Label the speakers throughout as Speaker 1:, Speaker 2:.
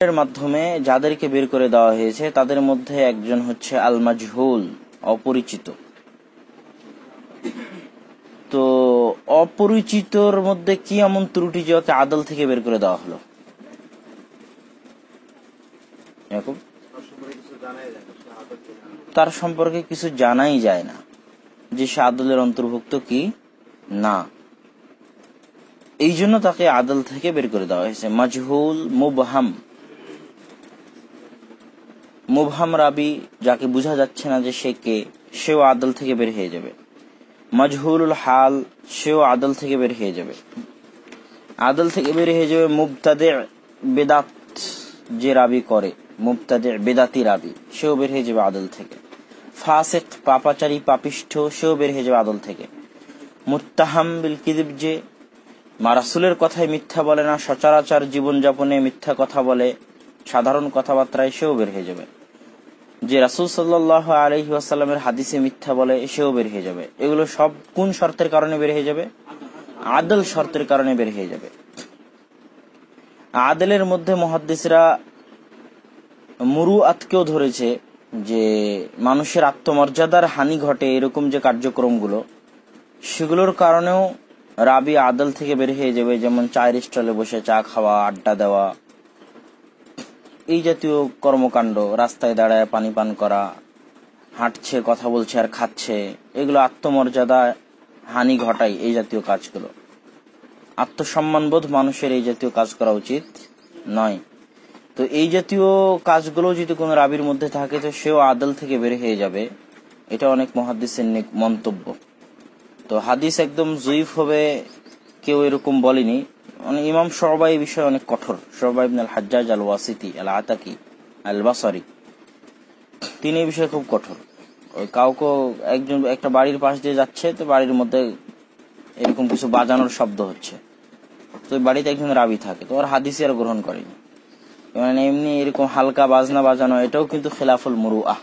Speaker 1: এর মাধ্যমে যাদেরকে বের করে দেওয়া হয়েছে, তাদের মধ্যে একজন হচ্ছে আল মাজহুল অপরিচিত। তো অপরিচিতর মধ্যে কি এমন ত্রুটি যে ওকে আদল থেকে বের করে দেওয়া হলো? তার সম্পর্কে কিছু জানাই যায় না। যে সে আদলের অন্তর্ভুক্ত কি? না। এই জন্য তাকে আদল থেকে বের করে দেওয়া হয়েছে। মাজহুল, মুবহাম। মুবহাম রাবি যাকে বোঝা যাচ্ছে না যে সে কে, সেও আদল থেকে বের হয়ে যাবে। মজহুরুল হাল, সেও আদল থেকে বের হয়ে যাবে। আদল থেকে বের হয়ে যাবে মুবতাদে বেদাত যে রাবি করে, মুবতাদে বেদাতি রাবি, সেও বের হয়ে যাবে আদল থেকে। ফাসেক, পাপাচারী, পাপিষ্ঠ, সেও বের হয়ে যাবে আদল থেকে। মুত্তাহাম বিল কিদিব যে মারাসুলের কথায় মিথ্যা বলে না, সচরাচর জীবনযাপনে মিথ্যা কথা বলে, সাধারণ কথাবার্তায় সেও বের হয়ে যাবে। যে রাসুল সাল্লাহ আলহি আসাল্লামের হাদিসে মিথ্যা বলে সেও বের হয়ে যাবে। এগুলো সব কোন শর্তের কারণে বের হয়ে যাবে? আদল শর্তের কারণে বের হয়ে যাবে। আদলের মধ্যে মহাদ্দিসরা মুরু আতকেও ধরেছে যে মানুষের আত্মমর্যাদার হানি ঘটে এরকম যে কার্যক্রমগুলো, সেগুলোর কারণেও রাবি আদল থেকে বের হয়ে যাবে। যেমন চায়ের স্টলে বসে চা খাওয়া, আড্ডা দেওয়া এই জাতীয় কর্মকাণ্ড, রাস্তায় দাঁড়ায় পানি পান করা, হাঁটছে, কথা বলছে আর খাচ্ছে, এগুলো আত্মমর্যাদা হানি ঘটায় এই জাতীয় কাজগুলো। আত্মসম্মানবোধ মানুষের এই জাতীয় কাজ করা উচিত নয়। তো এই জাতীয় কাজগুলো যদি কোনো রাবির মধ্যে থাকে, তো সেও আদল থেকে বের হয়ে যাবে। এটা অনেক মহাদিসের মন্তব্য। তো হাদিস একদম জয়ীফ হবে, কেউ এরকম বলেনি। মানে ইমাম সবাই এই বিষয়ে অনেক কঠোর। সবাই আল হাজ্জাজ আল ওয়াসিতি আল আতাকি আল বাসারি তিনি এই বিষয়ে খুব কঠোর। ওই কাউকে একজন একটা বাড়ির পাশ দিয়ে যাচ্ছে, তো বাড়ির মধ্যে এরকম কিছু বাজানোর শব্দ হচ্ছে। তো বাড়িতে একজন রাবি থাকে, তো ওর হাদিসি আর গ্রহণ করেনি। মানে এমনি এরকম হালকা বাজনা বাজানো, এটাও কিন্তু খেলাফুল মরু আহ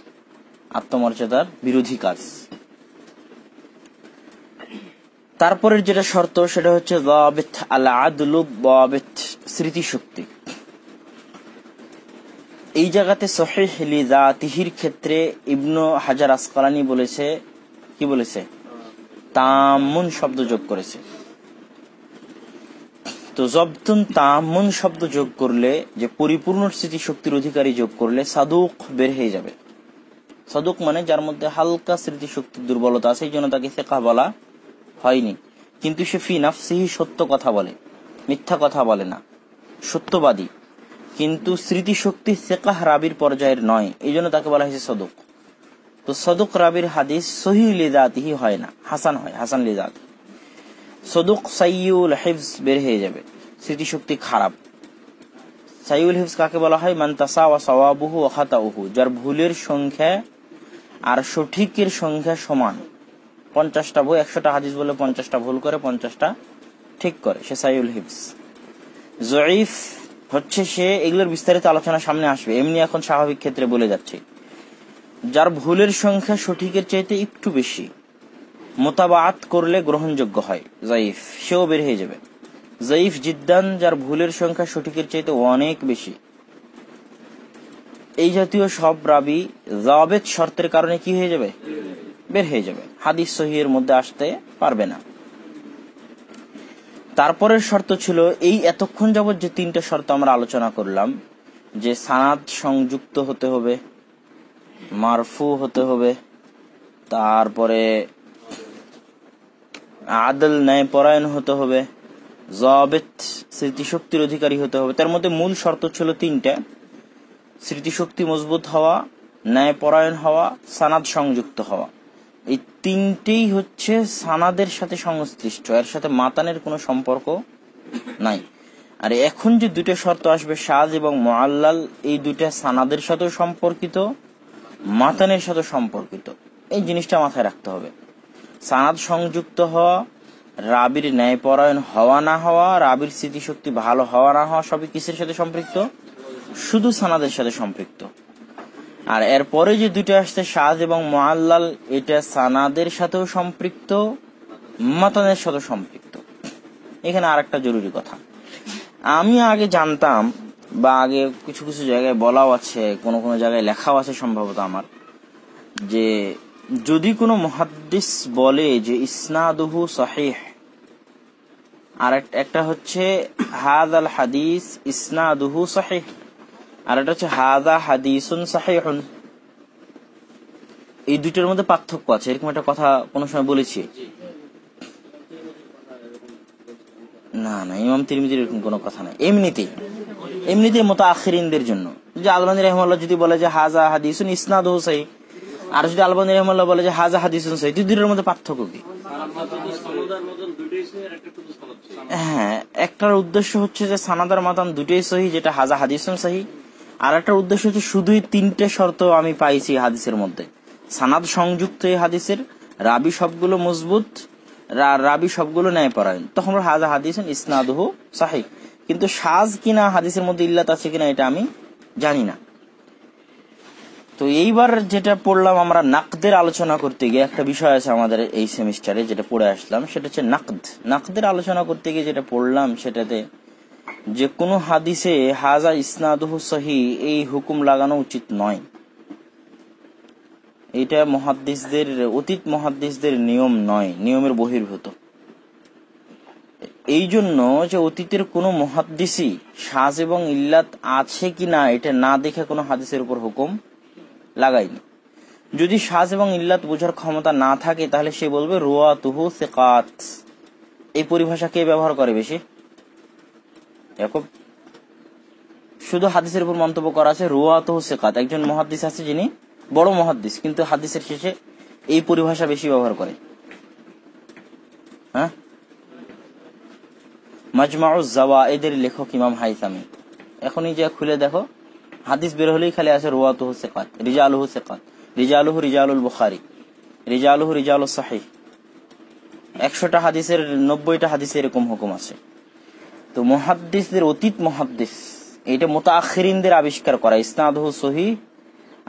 Speaker 1: আত্মমর্যাদার বিরোধী কাজ। তারপরের যেটা শর্ত, সেটা হচ্ছে স্মৃতিশক্তি। এই জায়গাতে তিহির ক্ষেত্রে ইবনু হাজার আসকালানি বলেছে, কি বলেছে? তামুন শব্দ যোগ করেছে। তো জবতুন তামুন শব্দ যোগ করলে, যে পরিপূর্ণ স্মৃতিশক্তির অধিকারী যোগ করলে সাদুক বের হয়ে যাবে। সাদুক মানে যার মধ্যে হালকা স্মৃতিশক্তির দুর্বলতা আছে, এই জন্য তাকে সেকা বলা হয়নি। কিন্তু সে ফি নাফসিহি সত্য কথা বলে, মিথ্যা কথা বলে না। সত্যবাদী। কিন্তু স্মৃতিশক্তি সেকাহ রাবির পর্যায়ের নয় এই জন্য তাকে বলা হয়েছে সদক। তো সদক রাবির হাদিস সহি লিদাতিহি হয় না, হাসান হয়, হাসান লিদাত সদুক সাইউল হিফজ বের হয়ে যাবে, স্মৃতিশক্তি খারাপ। সাইউল হিফজ কাকে বলা হয়? মান্তাসা ওয়া সওয়াবুহু ওয়া খাতাউহু, যার ভুলের সংখ্যা আর সঠিকের সংখ্যা সমান। পঞ্চাশটা বই, একশোটা হাদিস বলে পঞ্চাশটা ভুল করে পঞ্চাশটা ঠিক করে, সে সাইউল হিবস জয়ীফ হচ্ছে সে, এগুলোর বিস্তারিত আলোচনা সামনে আসবে, এমনি এখন স্বাভাবিক ক্ষেত্রে বলে যাচ্ছে। যার ভুলের সংখ্যা সঠিকের চাইতে একটু বেশি মোতাবাত করলে গ্রহণযোগ্য হয়, জয়ীফ, সেও বের হয়ে যাবে। জয়ীফ জিদ্দান, যার ভুলের সংখ্যা সঠিকের চাইতে অনেক বেশি। এই জাতীয় সব রাবি জাবেদ শর্তের কারণে কি হয়ে যাবে? বের হয়ে যাবে। হাদিস সহির মধ্যে আসতে পারবে না। তারপরের শর্ত ছিল, এই এতক্ষণ যাবৎ যে তিনটা শর্ত আমরা আলোচনা করলাম, যে সানাদ সংযুক্ত হতে হবে, মারফু হতে হবে, তারপরে আদল ন্যায় পরায়ণ হতে হবে জবেত স্মৃতিশক্তির অধিকারী হতে হবে। তার মধ্যে মূল শর্ত ছিল তিনটা। স্মৃতিশক্তি মজবুত হওয়া ন্যায় পরায়ণ হওয়া, সানাদ সংযুক্ত হওয়া। এই তিনটেই হচ্ছে সানাদের সাথে সংশ্লিষ্ট। এর সাথে মাতানের কোনো সম্পর্ক নাই। আর এখন যে দুটো শর্ত আসবে, সাজ এবং মোয়াল্লাল, এই দুইটা সানাদের সাথেও সম্পর্কিত, মাতানের সাথে সম্পর্কিত। এই জিনিসটা মাথায় রাখতে হবে। সানাদ সংযুক্ত হওয়া, রাবির ন্যায়পরায়ণ হওয়া না হওয়া, রাবির স্মৃতিশক্তি ভালো হওয়া না হওয়া সবই কিসের সাথে সম্পৃক্ত? শুধু সানাদের সাথে সম্পৃক্ত। আর এরপরে যে দুটো আসছে সাজ এবং মোয়াল্লাল এটা সানাদের সাথেও সম্পৃক্ত মাতানের সাথে সম্পৃক্ত। এখানে আর একটা জরুরি কথা। আমি আগে জানতাম, বা আগে কিছু কিছু জায়গায় বলাও আছে, কোনো কোনো জায়গায় লেখাও আছে সম্ভবত আমার, যে যদি কোনো মহাদ্দিস বলে যে ইসনাদুহু সহিহ, আর এক- একটা হচ্ছে হাদ আল হাদিস ইসনাদুহু সহিহ। আর এটা হচ্ছে হাদা হাদিসুন সাহিহুন। এই দুইটার মধ্যে পার্থক্য আছে, এরকম একটা কথা কোনো সময় বলেছি। না না, ইমাম তিরমিজির এরকম কোনো কথা নাই। এমনিতেই এমনিতেই মতো আখিরিনদের জন্য। যে আলবানী রহমাল্লাহ যদি বলে যে হাজা হাদিসুন ইসনাদ হোসাই আর যদি আলবানী রহমাল্লাহ বলে যে হাজা হাদিসুন সাই দুই দুটোর মধ্যে পার্থক্য কি? হ্যাঁ একটার উদ্দেশ্য হচ্ছে যে সানাদার মাতান দুটোই সহি যেটা হাজা হাদিসুন সহি আর একটা উদ্দেশ্য হচ্ছে শুধুই তিনটে শর্ত আমি পাইছি হাদিসের মধ্যে। সানাদ সংযুক্ত এই হাদিসের, রাবি সবগুলো মজবুত রাবি সবগুলো ন্যায় পরায়ণ তখন হাজা হাদিসুন ইসনাদহ সাহি কিন্তু সাজ কিনা হাদিসের মধ্যে ইল্লাত আছে কিনা এটা আমি জানি না। তো এইবার যেটা পড়লাম আমরা নাকদের আলোচনা করতে গিয়ে একটা বিষয় আছে আমাদের এই সেমিস্টারে যেটা পড়ে আসলাম, সেটা হচ্ছে নাকদ। নাকদের আলোচনা করতে গিয়ে যেটা পড়লাম, সেটাতে যে কোনো হাদিসে হাজা ইসনাদহ সহি এই হুকুম লাগানো উচিত নয়। এটা মহাদ্দিসদের, অতীত মহাদ্দিসদের নিয়ম নয়, নিয়মের বহির্ভূত। এই জন্য যে অতীতের কোনো মহাদ্দিসই সাজ এবং ইল্লাত আছে কি না, এটা না দেখে কোনো হাদিসের উপর হুকুম লাগায়নি। যদি সাজ এবং ইল্লাত বোঝার ক্ষমতা না থাকে, তাহলে সে বলবে রোয়া তুহু সেকাত। এই পরিভাষা কে ব্যবহার করে বেশি? এরকম শুধু হাদিসের উপর মন্তব্য করা আছে রোয়া তুহু সেকাত, একজন মহাদ্দিস আছে যিনি বড় মহাদ্দিস, কিন্তু হাদিসের শেষে এই পরিভাষা বেশি ব্যবহার করে। হ্যাঁ? মাজমাউজ জাওয়া এদের লেখক ইমাম হাইসামি। এখনই যে খুলে দেখো, হাদিস বের হলেই খালি আছে রোয়াতুহু সেকাত, রিজালুহু সেকাত, রিজালুহু রিজালুল বুখারি, রিজালুহু রিজালুল সাহিহ। একশোটা হাদিসের, নব্বইটা হাদিসে এরকম হুকুম আছে। তো মহাদ্দিসদের অতীত মহাদ্দিস এটা মোতাখিরিনদের আবিষ্কার করা, ইসনাদহু সহি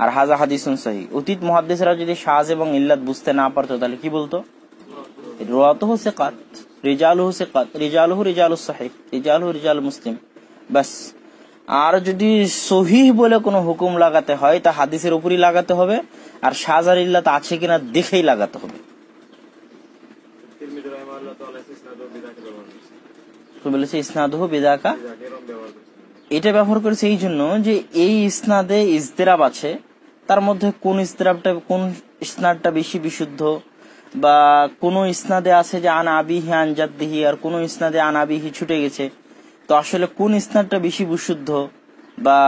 Speaker 1: আর হাজা হাদিসুন সহি অতীত মহাদ্দিসরা যদি সাজ এবং ইল্লাত বুঝতে না পারতো, তাহলে কি বলতো? রিজাল মুসলিম বাস আর যদি বলে কোনো হুকুম লাগাতে হয়, তা হাদিসের উপরই লাগাতে হবে, আর সাজার ইল্লাত আছে কিনা দেখেই লাগাতে হবে। বলেছে ইসনাদহ বিদাকা। এটা ব্যবহার করেছে এই জন্য যে এই ইসনাদে ইজতেরাব আছে, তার মধ্যে কোন ইজতেরাবটা, কোন ইসনাদটা বেশি বিশুদ্ধ বা কোন ইসনাদে আছে যে আন আবিহি আনজাদ্দিহি আর কোন ইসনাদে আন আবিহি ছুটে গেছে। তো আসলে কোন ইসনাদটা বেশি বিশুদ্ধ বা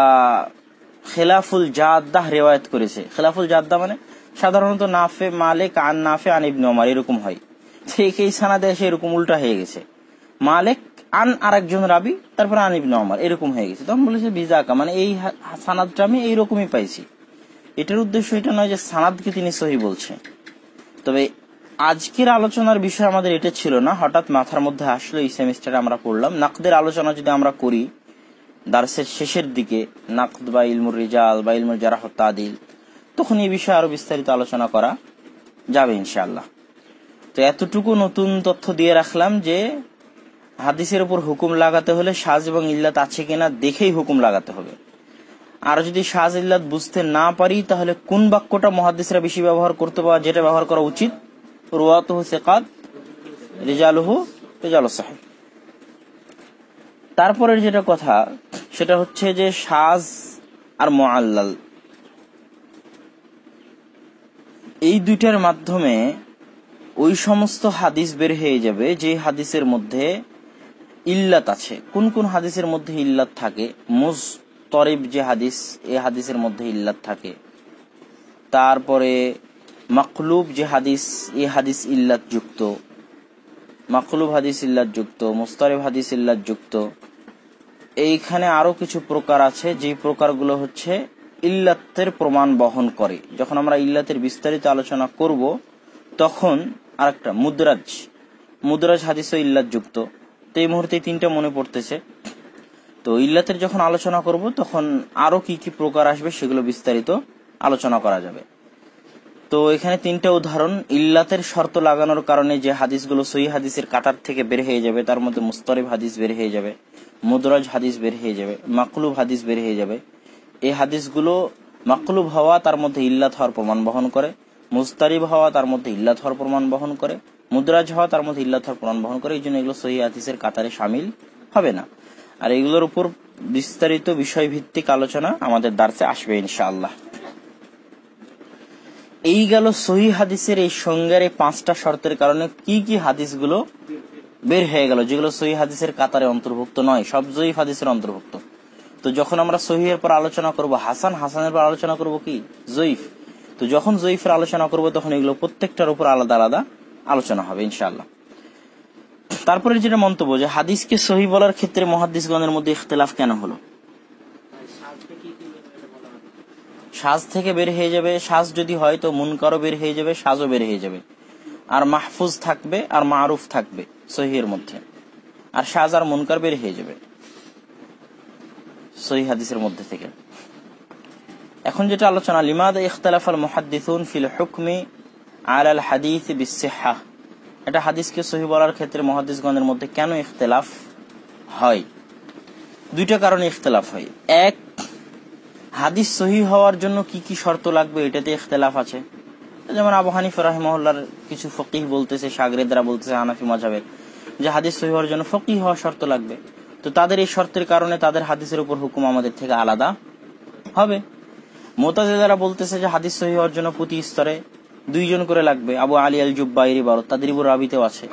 Speaker 1: খেলাফুল জাদ্দাহ রেওয়ায়ত করেছে? খেলাফুল জাদ্দা মানে সাধারণত নাফে মালিক, আন নাফে, আন ইবনে ওমর, এরকম হয়। এই সানাদে এসে এরকম উল্টা হয়ে গেছে। মালিক আন আরেকজন রাবি, তারপরে আন ইবনে ওমর, এরকম হয়ে গেছে। তখন বলেছে, বিজাকা মানে এই সানাদটা আমি এইরকমই পাইছি। এটার উদ্দেশ্য এটা নয় যে সানাদকে তিনি সহি বলছেন। তবে আজকের আলোচনার বিষয় আমাদের এটা ছিল না। হঠাৎ মাথার মধ্যে আসলো, এই সেমিস্টারে আমরা পড়লাম। নাকদের আলোচনা যদি আমরা করি, দার্সের শেষের দিকে, নাকদ বা ইলমুর রিজাল বা ইলমুর জারাহ তাদিল, তখন এই বিষয়ে আরও বিস্তারিত আলোচনা করা যাবে ইনশাআল্লাহ। তো এতটুকু নতুন তথ্য দিয়ে রাখলাম যে হাদিসের উপর হুকুম লাগাতে হলে সাজ এবং ইল্লাত আছে কিনা দেখেই হুকুম লাগাতে হবে। আর যদি সাজ, ইল্লাত বুঝতে না পারি, তাহলে কোন বাক্যটা মহাদিসরা বেশি ব্যবহার করতে বা যেটা ব্যবহার করা উচিত? রুয়াতুহু তারপরের যেটা কথা, সেটা হচ্ছে যে সাজ আর মোয়াল্লাল এই দুইটার মাধ্যমে ওই সমস্ত হাদিস বের হয়ে যাবে যে হাদিসের মধ্যে ইল্লাত আছে। কোন কোন হাদিসের মধ্যে ইল্লাত থাকে? মুজ তরিব যে হাদিস, এ হাদিসের মধ্যে ইল্লাত থাকে। তারপরে মাকলুব যে হাদিস, এ হাদিস ইল্লাত যুক্ত মাকলুব হাদিস ইল্লাত যুক্ত মুস্তারিব হাদিস ইল্লাত যুক্ত এইখানে আরও কিছু প্রকার আছে, যে প্রকারগুলো হচ্ছে ইল্লাতের প্রমাণ বহন করে। যখন আমরা ইল্লাতের বিস্তারিত আলোচনা করব, তখন আরেকটা মুদ্রাজ। মুদ্রাজ হাদিস ইল্লাত যুক্ত তো এই মুহূর্তে তিনটা মনে পড়তেছে। তো ইল্লাতের যখন আলোচনা করব, তখন আরও কি কি প্রকার আসবে সেগুলো বিস্তারিত আলোচনা করা যাবে। তো এখানে তিনটা উদাহরণ, ইল্লাতের শর্ত লাগানোর কারণে যে হাদিসগুলো সহি হাদিসের কাতার থেকে বের হয়ে যাবে, তার মধ্যে মুস্তরিব হাদিস বের হয়ে যাবে, মুদরাজ হাদিস বের হয়ে যাবে, মাকলুব হাদিস বের হয়ে যাবে। এই হাদিসগুলো মাকলুব হওয়া তার মধ্যে ইল্লাত হওয়ার প্রমাণ বহন করে, মুস্তারিব হওয়া তার মধ্যে ইল্লাত হওয়ার প্রমাণ বহন করে মুদ্রাজ হওয়া তার মধ্যে ইল্লাত হওয়ার প্রমাণ বহন করে, এই জন্য এগুলো সহি হাদিসের কাতারে সামিল হবে না। আর এগুলোর উপর বিস্তারিত বিষয় ভিত্তিক আলোচনা আমাদের দার্সে আসবে ইনশাআল্লাহ। এই গেল সহি হাদিসের এই সঙ্গের এই পাঁচটা শর্তের কারণে কি কি হাদিসগুলো বের হয়ে গেল, যেগুলো সহি হাদিসের কাতারে অন্তর্ভুক্ত নয়, সব জয়ীফ হাদিসের অন্তর্ভুক্ত। তো যখন আমরা সহিহের পর আলোচনা করব, হাসান, হাসানের পর আলোচনা করব কি? জয়ীফ। তো যখন জয়ীফের আলোচনা করব, তখন এগুলো প্রত্যেকটার উপর আলাদা আলাদা আলোচনা হবে, ইনশাআল্লাহ। তারপরে যেটা মন্তব্য, যে হাদিসকে সহি বলার ক্ষেত্রে মহাদিসগণের মধ্যে ইখতলাফ কেন হলো? সাজ থেকে বের হয়ে যাবে, সাজ যদি হয় তো মুনকারও বের হয়ে যাবে, সাজও বের হয়ে যাবে। আর মাহফুজ থাকবে আর মারুফ থাকবে সহির মধ্যে। আর সাজ আর মুনকার বের হয়ে যাবে সহি হাদিসের মধ্যে থেকে। এখন যেটা আলোচনা, লিমাদ ইখতালাফ আল মুহাদ্দিসুন ফিল হুকমি আল হাদিস বিসিহা। এটা হাদিসকে সহি বলার ক্ষেত্রে মহাদিসগণের মধ্যে কেন ইখতলাফ হয়? দুইটা কারণে ইখতলাফ হয়। এক, হাদিস সহি হওয়ার জন্য কি কি শর্ত লাগবে এটাতে ইখতলাফ আছে? যেমন আবু হানিফ রাহিমহল্লার কিছু ফকিহ বলতেছে সাগরেদরা বলতেছে, হানাফি মজাবের, যে হাদিস সহি হওয়ার জন্য ফকিহ হওয়ার শর্ত লাগবে। তো তাদের এই শর্তের কারণে তাদের হাদিসের উপর হুকুম আমাদের থেকে আলাদা হবে। মোতাজেদারা বলতেছে যে হাদিস সহি হওয়ার জন্য প্রতি স্তরে দুইজন করে লাগবে, আবু আলী আল জুব্বাইরি বারো তাদের উপর রাবিতেও আছে।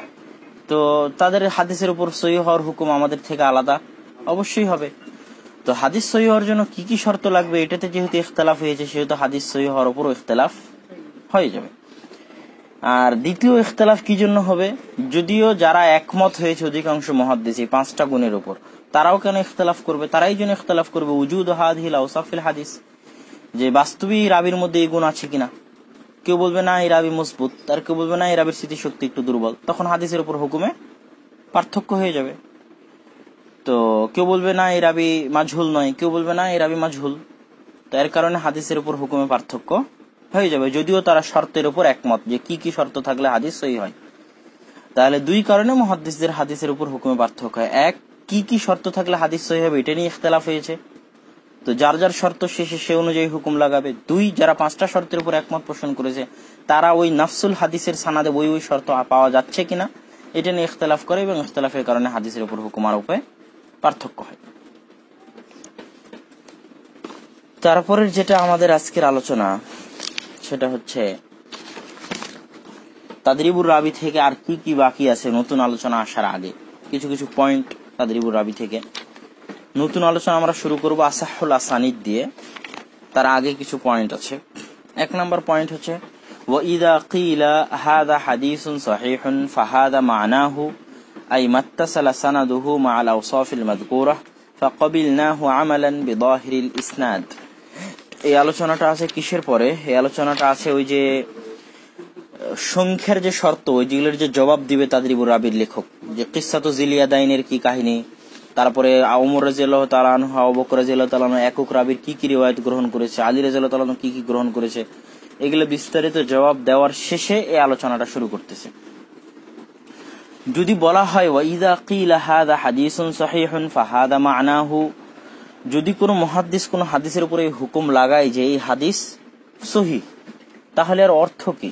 Speaker 1: তো তাদের হাদিসের উপর সহি হওয়ার হুকুম আমাদের থেকে আলাদা, অবশ্যই হবে। তো হাদিস সহি হওয়ার জন্য কি কি শর্ত লাগবে, এটাতে যেহেতু ইখতলাফ হয়েছে, সেহেতু হাদিস সহি হওয়ার উপরও ইখতলাফ হয়ে যাবে। আর দ্বিতীয় ইখতলাফ কি জন্য হবে? যদিও যারা একমত হয়েছে অধিকাংশ মহাদ্দেশ এই পাঁচটা গুণের উপর, তারাও কেন ইখতলাফ করবে? তারাই জন্য ইখতলাফ করবে। উজুদ হাদিল ওসাফিল হাদিস, যে বাস্তবিক রাবির মধ্যে এই গুণ আছে কিনা? কেউ বলবে, না, এই রাবি মজবুত। আর কেউ বলবে, না, এই রাবির স্মৃতিশক্তি একটু দুর্বল। তখন হাদিসের উপর হুকুমে পার্থক্য হয়ে যাবে। তো কেউ বলবে, না, এই রাবি মাঝহুল নয়। কেউ বলবে, না, এই রাবি মাঝহুল তো এর কারণে হাদিসের উপর হুকুমে পার্থক্য হয়ে যাবে। যদিও তারা শর্তের উপর একমত যে কি কি শর্ত থাকলে হাদিস সহি হয়। তাহলে দুই কারণে মহাদিসদের হাদিসের উপর হুকুমে পার্থক্য হয়। এক, কি কি শর্ত থাকলে হাদিস সহি হবে, এটা নিয়ে ইখতলাফ হয়েছে। তো যার যার শর্ত শেষে সে অনুযায়ী হুকুম লাগাবে। দুই, যারা পাঁচটা শর্তের উপর একমত পোষণ করেছে, তারা ওই নাফসুল হাদিসের সানাদে ওই ওই শর্ত পাওয়া যাচ্ছে কিনা, এটা নিয়ে ইখতলাফ করে এবং ইখতলাফের কারণে হাদিসের উপর হুকুম আরোপে পার্থক্য হয়। তারপরের যেটা আমাদের আজকের আলোচনা, সেটা হচ্ছে তাদরিবুর রাবি থেকে আর কি কি বাকি আছে নতুন আলোচনা আসার আগে। কিছু কিছু পয়েন্ট তাদরিবুর রাবি থেকে। নতুন আলোচনা আমরা শুরু করব আসাহুল আসানিদ দিয়ে তার আগে কিছু পয়েন্ট আছে এক নম্বর পয়েন্ট হচ্ছে وإذا قيل هذا حديث صحيح فهذا معناه أي ما اتصل سنده مع الأوصاف المذكورة فقبلناه عملا بظاهر الإسناد এই আলোচনাটা আছে কিসের পরে এই আলোচনাটা আছে ওই যে সংখ্যার যে শর্ত ওই যেগুলোর যে জবাব দিবে তাদরিবুর রাবির লেখক যে কিসাত জিলিয়া দাইনের কি কাহিনী তারপরে ওমর রাজিয়াল্লাহ তালানহ আবকর রাজিয়াল্লাহ তালানহ একক রাবির কি কি রিওয়ায়ত গ্রহণ করেছে, আলী রাজিয়াল্লাহ তালানহ কি কি গ্রহণ করেছে, এগুলো বিস্তারিত জবাব দেওয়ার শেষে এই আলোচনাটা শুরু করতেছে। যদি বলা হয় ওয়াইদা যদি কোনো মহাদিস কোনো হাদিসের উপরে হুকুম লাগায় যে এই হাদিস সহি তাহলে আর অর্থ কি?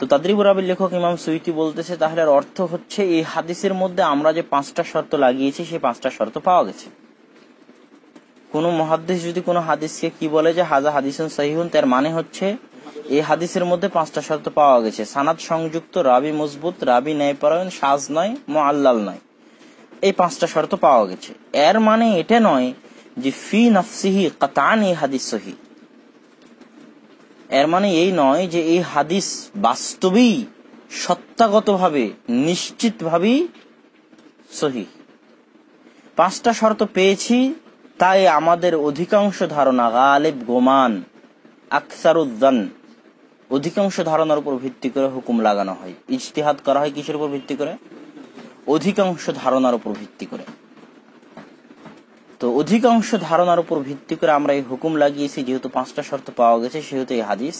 Speaker 1: তো তাদরিবুর আবির লেখক ইমাম সুইতি বলতেছে, তাহলে অর্থ হচ্ছে এই হাদিসের মধ্যে আমরা যে পাঁচটা শর্ত লাগিয়েছি, সেই পাঁচটা শর্ত পাওয়া গেছে। কোন মহাদিস যদি কোনো হাদিসকে কি বলে যে, হাজা হাদিসুন সহিহুন তার মানে হচ্ছে এই হাদিসের মধ্যে পাঁচটা শর্ত পাওয়া গেছে। সানাদ সংযুক্ত, রাবি মজবুত, রাবি ন্যায়পরায়ণ, সাজ নয় মোয়াল্লাল নয়। এই পাঁচটা শর্ত পাওয়া গেছে। এর মানে এটা নয় যে, ফি নফসিহি কাতান, এই হাদিস সহি এর মানে এই নয় যে এই হাদিস বাস্তবেই সত্তাগতভাবে নিশ্চিতভাবেই সহি। পাঁচটা শর্ত পেয়েছি, তাই আমাদের অধিকাংশ ধারণা গালেব, গোমান আকসারুদ্দান অধিকাংশ ধারণার উপর ভিত্তি করে হুকুম লাগানো হয়। ইজতিহাদ করা হয় কিসের উপর ভিত্তি করে? অধিকাংশ ধারণার উপর ভিত্তি করে। তো অধিকাংশ ধারণার উপর ভিত্তি করে আমরা এই হুকুম লাগিয়েছি, যেহেতু পাঁচটা শর্ত পাওয়া গেছে, সেহেতু এই হাদিস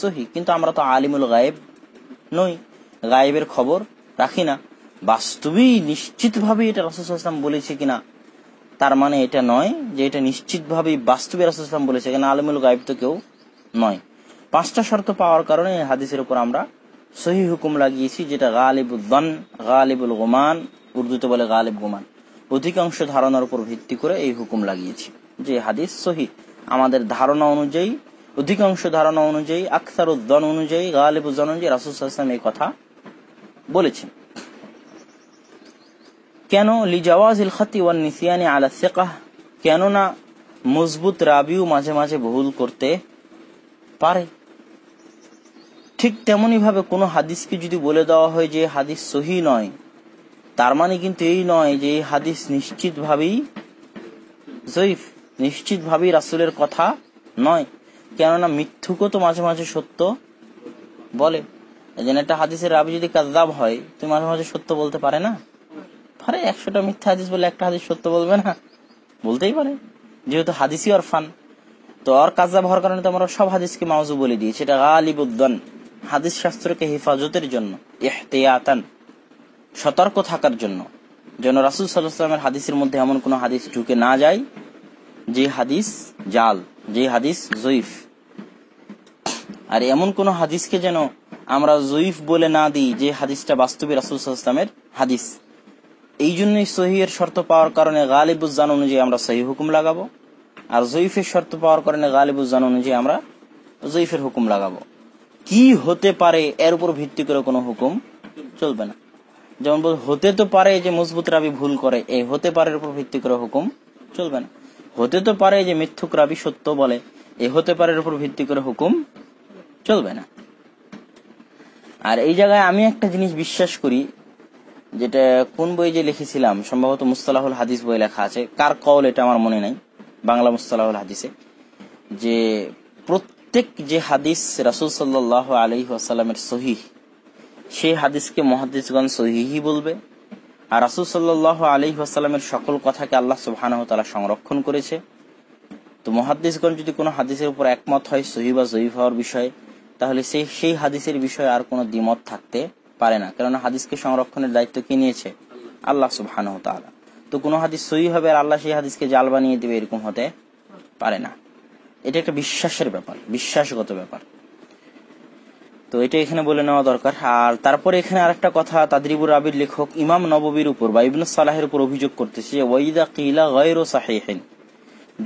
Speaker 1: সহি। কিন্তু আমরা তো আলিমুল গায়েব নই, গায়েবের খবর রাখি না। বাস্তবেই নিশ্চিতভাবে এটা রাসুলাম বলেছে কিনা, তার মানে এটা নয় যে এটা নিশ্চিতভাবেই বাস্তবে রাসুলাম বলেছে কেন, আলিমুল গাইব তো কেউ নয়। পাঁচটা শর্ত পাওয়ার কারণে এই হাদিসের উপর আমরা সহি হুকুম লাগিয়েছি, যেটা গালিবুদ্দান, গালিবুল গোমান, উর্দুতে বলে গালিব গোমান। অধিকাংশ ধারণার উপর ভিত্তি করে এই হুকুম লাগিয়েছি যে হাদিস সহি। আমাদের ধারণা অনুযায়ী, অধিকাংশ ধারণা অনুযায়ী আখতার উদ্দান অনুযায়ী গালিবুদ্দান অনুযায়ী রাসুলাম এই কথা বলেছেন। কেন লিজাওয়াজিল খাতি ওয়ান নিসিয়ানি আলা সেকাহ? কেননা মজবুত রাবিও মাঝে মাঝে বহুল করতে পারে। ঠিক তেমনি ভাবে কোনো হাদিসকে যদি বলে দেওয়া হয় যে হাদিস সহি নয় তার মানে কিন্তু এই নয় যে এই হাদিস নিশ্চিত ভাবেই জয়ীফ নিশ্চিত ভাবেই রাসুলের কথা নয়। কেননা মিথ্যুকও তো মাঝে মাঝে সত্য বলে। জন্য একটা হাদিসের রাবি যদি কাজদাব হয় তুমি মাঝে মাঝে সত্য বলতে পারে না? পারে, একশোটা মিথ্যা হাদিস বলে একটা হাদিস সত্য বলবে না? বলতেই পারে। যেহেতু হাদিসই অরফান তো আর কাজদাব হওয়ার কারণে তো আমরা সব হাদিসকে মাউজু বলে দিয়েছি এটা গালিবুদ্দান, হাদিস শাস্ত্রকে হেফাজতের জন্য, ইহতিয়াতান। সতর্ক থাকার জন্য। যেন রাসুল সাল্লাহামের হাদিসের মধ্যে এমন কোন হাদিস ঢুকে না যায়, যে হাদিস জাল, যে হাদিস জয়ীফ আর এমন কোন হাদিসকে যেন আমরা জয়ীফ বলে না দিই, যে হাদিসটা বাস্তবে রাসুল সাল্লামের হাদিস। এই জন্যই সহিয়ের শর্ত পাওয়ার কারণে গালিবুজান অনুযায়ী আমরা সহি হুকুম লাগাবো। আর জয়ীফের শর্ত পাওয়ার কারণে গালিবুজান অনুযায়ী আমরা জয়ীফের হুকুম লাগাবো। কি হতে পারে এর উপর ভিত্তি করে কোনো হুকুম চলবে না। যেমন বল, হতে তো পারে যে মজবুত রাবি ভুল করে, এই হতে পারে উপর ভিত্তি করে হুকুম চলবে না। হতে তো পারে যে মিথ্যুক রাবি সত্য বলে, এ হতে পারে উপর ভিত্তি করে হুকুম চলবে না। আর এই জায়গায় আমি একটা জিনিস বিশ্বাস করি, যেটা কোন বই যে লিখেছিলাম, সম্ভবত মুস্তালাহুল হাদিস বই লেখা আছে, কার কল এটা আমার মনে নাই, বাংলা মুস্তালাহুল হাদিসে, যে প্রত্যেক যে হাদিস রাসুল সাল্লাহ আলহি আসাল্লামের সহি সেই হাদিসকে মহাদিসগণ সহিহি বলবে। আর রাসুল সাল্লাহ আলহি আসাল্লামের সকল কথাকে আল্লাহ সুবাহ তালা সংরক্ষণ করেছে। তো মহাদিসগণ যদি কোনো হাদিসের উপর একমত হয় সহি বা জয়ীফ হওয়ার বিষয়ে, তাহলে সেই সেই হাদিসের বিষয়ে আর কোনো দ্বিমত থাকতে পারে না। কেননা হাদিসকে সংরক্ষণের দায়িত্ব কি নিয়েছে? আল্লাহ সুবাহ তো কোনো হাদিস সহি হবে আর আল্লাহ সেই হাদিসকে জাল বানিয়ে দেবে এরকম হতে পারে না। এটা একটা বিশ্বাসের ব্যাপার, বিশ্বাসগত ব্যাপার। তো এটা এখানে বলে নেওয়া দরকার। আর তারপরে এখানে আরেকটা কথা, তাদরিবুর আবির লেখক ইমাম নববীর উপর বা ইবন সালাহের উপর অভিযোগ করতেছে ওয়াইদা কিলা গায়ের ও সাহেহেন।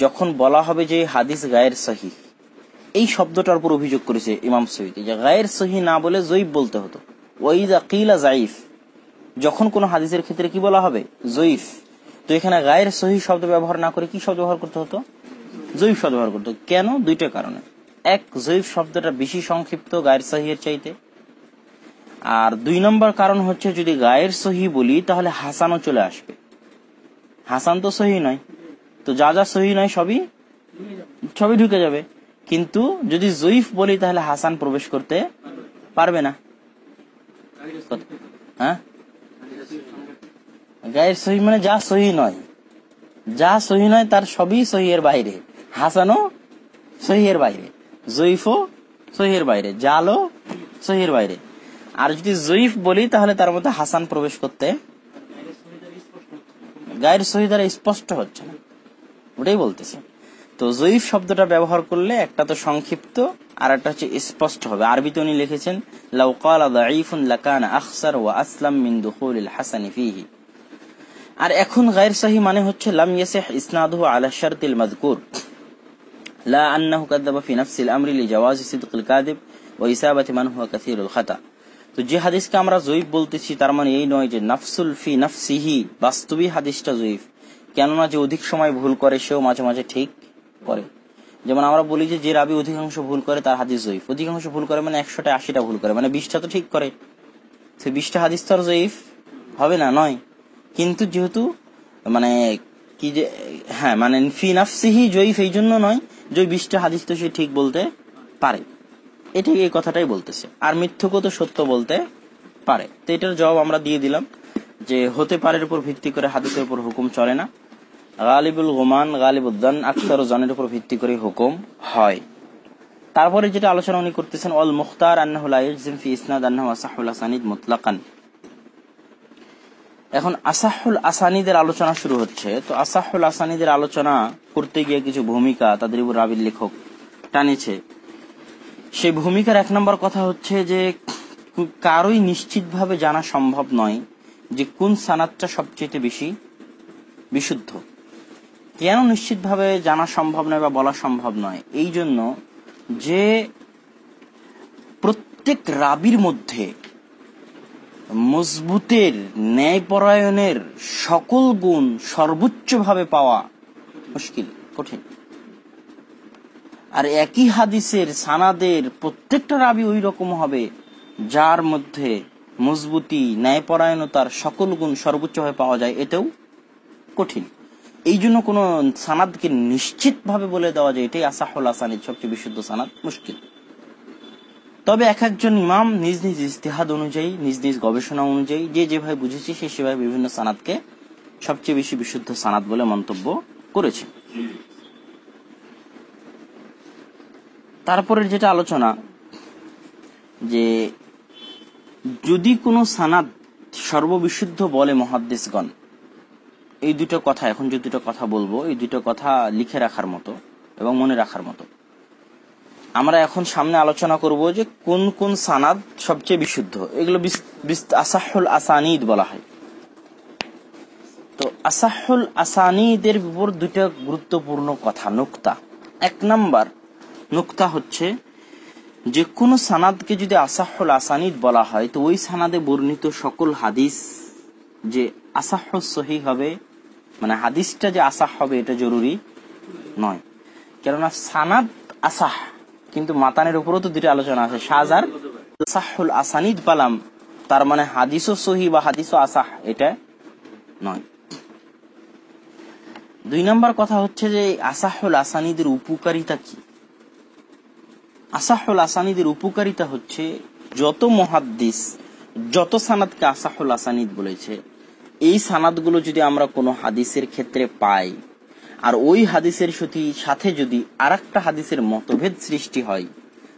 Speaker 1: যখন বলা হবে যে, হাদিস গায়ের সহি, এই শব্দটার উপর অভিযোগ করেছে ইমাম সহিদ যে গায়ের সহি না বলে জয়ীফ বলতে হতো। ওয়াইদা কিলা জাইফ যখন কোন হাদিসের ক্ষেত্রে কি বলা হবে? জয়ীফ। তো এখানে গায়ের সহি শব্দ ব্যবহার না করে কি শব্দ ব্যবহার করতে হতো? জয়ীফ শব্দ ব্যবহার করতে কেন? দুইটা কারণে। এক জয়ীফ শব্দটা বেশি সংক্ষিপ্ত, গায়ের সহির চাইতে। আর দুই নম্বর কারণ হচ্ছে, যদি গায়ের সহি বলি, তাহলে হাসানও চলে আসবে। হাসান তো সহি নয়। তো যা যা সহি নয়, সবই সবই ঢুকে যাবে। কিন্তু যদি জয়ীফ বলি, তাহলে হাসান প্রবেশ করতে পারবে না। হ্যাঁ? গায়ের সহি মানে যা সহি নয়। যা সহি নয়, তার সবই সহিয়ের বাইরে। হাসানও সহিয়ের বাইরে। জয়ীফও সহিয়ের বাইরে। জালও সহিয়ের বাইরে। আর যদি জয়ীফ বলি, তাহলে তার মধ্যে হাসান প্রবেশ করতে গায়ের সহি স্পষ্ট হচ্ছে না। ওটাই বলতেছে। তো জয়ীফ শব্দটা ব্যবহার করলে একটা তো সংক্ষিপ্ত, আর একটা হচ্ছে স্পষ্ট হবে। আরবিতে উনি লিখেছেন আর এখন গায়ের সাহি মানে হচ্ছে, লাম ইয়াসিহ ইসনাদুহু আলা শারতিল আন্নাহু কাযাবা ফি নাফসিল আমরি লিজাওয়াজ সিদকিল কাযিব ওয়া ইসাবাতি মান হুয়া কাসীরুল খাতা তো যে হাদিসকে আমরা জয়ীফ বলতেছি, তার মানে এই নয় যে নাফসুল ফি নাফসিহি বাস্তবিক হাদিসটা জয়ীফ। কেননা যে অধিক সময় ভুল করে, সেও মাঝে মাঝে ঠিক করে। যেমন আমরা বলি যে যে রাবি অধিকাংশ ভুল করে, তার হাদিস জয়ীফ। অধিকাংশ ভুল করে মানে একশোটা আশিটা ভুল করে মানে বিশটা তো ঠিক করে। সে বিশটা হাদিস তো আর জয়ীফ হবে না, নয়। কিন্তু যেহেতু মানে কি যে হ্যাঁ মানে ফি নাফসিহি জয়ীফ এই জন্য নয় যে বিশটা হাদিস তো সে ঠিক বলতে পারে। এটি এই কথাটাই বলতেছে। আর মিথ্যুকও তো সত্য বলতে পারে। তো এটার জবাব আমরা দিয়ে দিলাম যে হতে পারে উপর ভিত্তি করে হাদিসের উপর হুকুম চলে না। গালিবুল গোমান গালিবুদ্দান আক্তার জানের উপর ভিত্তি করে হুকুম হয়। তারপরে যেটা আলোচনা উনি করতেছেন অল মুখতার আন্নাহুল ফি ইসনাদ আন্নাহু আসাহুল হাসানিদ মুতলাকান। এখন আসাহুল আসানিদের আলোচনা শুরু হচ্ছে। তো আসাহুল আসানিদের আলোচনা করতে গিয়ে কিছু ভূমিকা তাদের উপর রাবির লেখক টানেছে। সেই ভূমিকার এক নম্বর কথা হচ্ছে যে, কারোই নিশ্চিতভাবে জানা সম্ভব নয় যে কোন সানাদটা সবচেয়ে বেশি বিশুদ্ধ। কেন নিশ্চিতভাবে জানা সম্ভব নয় বা বলা সম্ভব নয়? এই জন্য যে প্রত্যেক রাবির মধ্যে মজবুতের ন্যায়পরায়ণের সকল গুণ সর্বোচ্চভাবে পাওয়া মুশকিল, কঠিন। আর একই হাদিসের সানাদের প্রত্যেকটা রাবি ওই রকম হবে, যার মধ্যে মজবুতি, ন্যায়পরায়ণতার সকল গুণ সর্বোচ্চভাবে পাওয়া যায় এতেও কঠিন। এই জন্য কোন সানাদকে নিশ্চিত ভাবে বলে দেওয়া যায়, এটাই আসাহুল আসানিদ সবচেয়ে বিশুদ্ধ সানাদ, মুশকিল। তবে এক একজন ইমাম নিজ নিজ ইস্তেহাদ অনুযায়ী, নিজ নিজ গবেষণা অনুযায়ী, যে যেভাবে বুঝেছে, সে সেভাবে বিভিন্ন সানাদকে সবচেয়ে বেশি বিশুদ্ধ সানাদ বলে মন্তব্য করেছে। তারপরে যেটা আলোচনা, যে যদি কোনো সানাদ সর্ববিশুদ্ধ বলে মহাদ্দেশগণ, এই দুটো কথা, এখন যে দুটো কথা বলব, এই দুটো কথা লিখে রাখার মতো এবং মনে রাখার মতো আমরা এখন সামনে আলোচনা করব যে কোন কোন সানাদ সবচেয়ে বিশুদ্ধ। এগুলো আসাহুল আসানিদ বলা হয়। তো আসাহুল আসানিদের উপর দুটো গুরুত্বপূর্ণ কথা, নুক্তা। এক নাম্বার নুক্তা হচ্ছে যে কোন সানাদকে যদি আসাহুল আসানিদ বলা হয়, তো ওই সানাদে বর্ণিত সকল হাদিস যে আসাহ সহি হবে মানে হাদিসটা যে আসাহ হবে এটা জরুরি নয়। কেননা সানাদ আসাহ কিন্তু মাতানের উপরও তো দুটো আলোচনা আছে। সাজার সাহুল আসানিদ পালাম। তার মানে হাদিসও সহি বা হাদিসও আসাহ, এটা নয়। দুই নম্বর কথা হচ্ছে যে আসাহুল আসানিদের উপকারিতা কি? আসাহুল আসানিদের উপকারিতা হচ্ছে যত মহাদ্দিস, যত সানাদকে আসাহুল আসানিদ বলেছে, এই সানাদগুলো যদি আমরা কোনো হাদিসের ক্ষেত্রে পাই আর ওই হাদিসের সাথে যদি আর একটা হাদিসের মতভেদ সৃষ্টি হয়,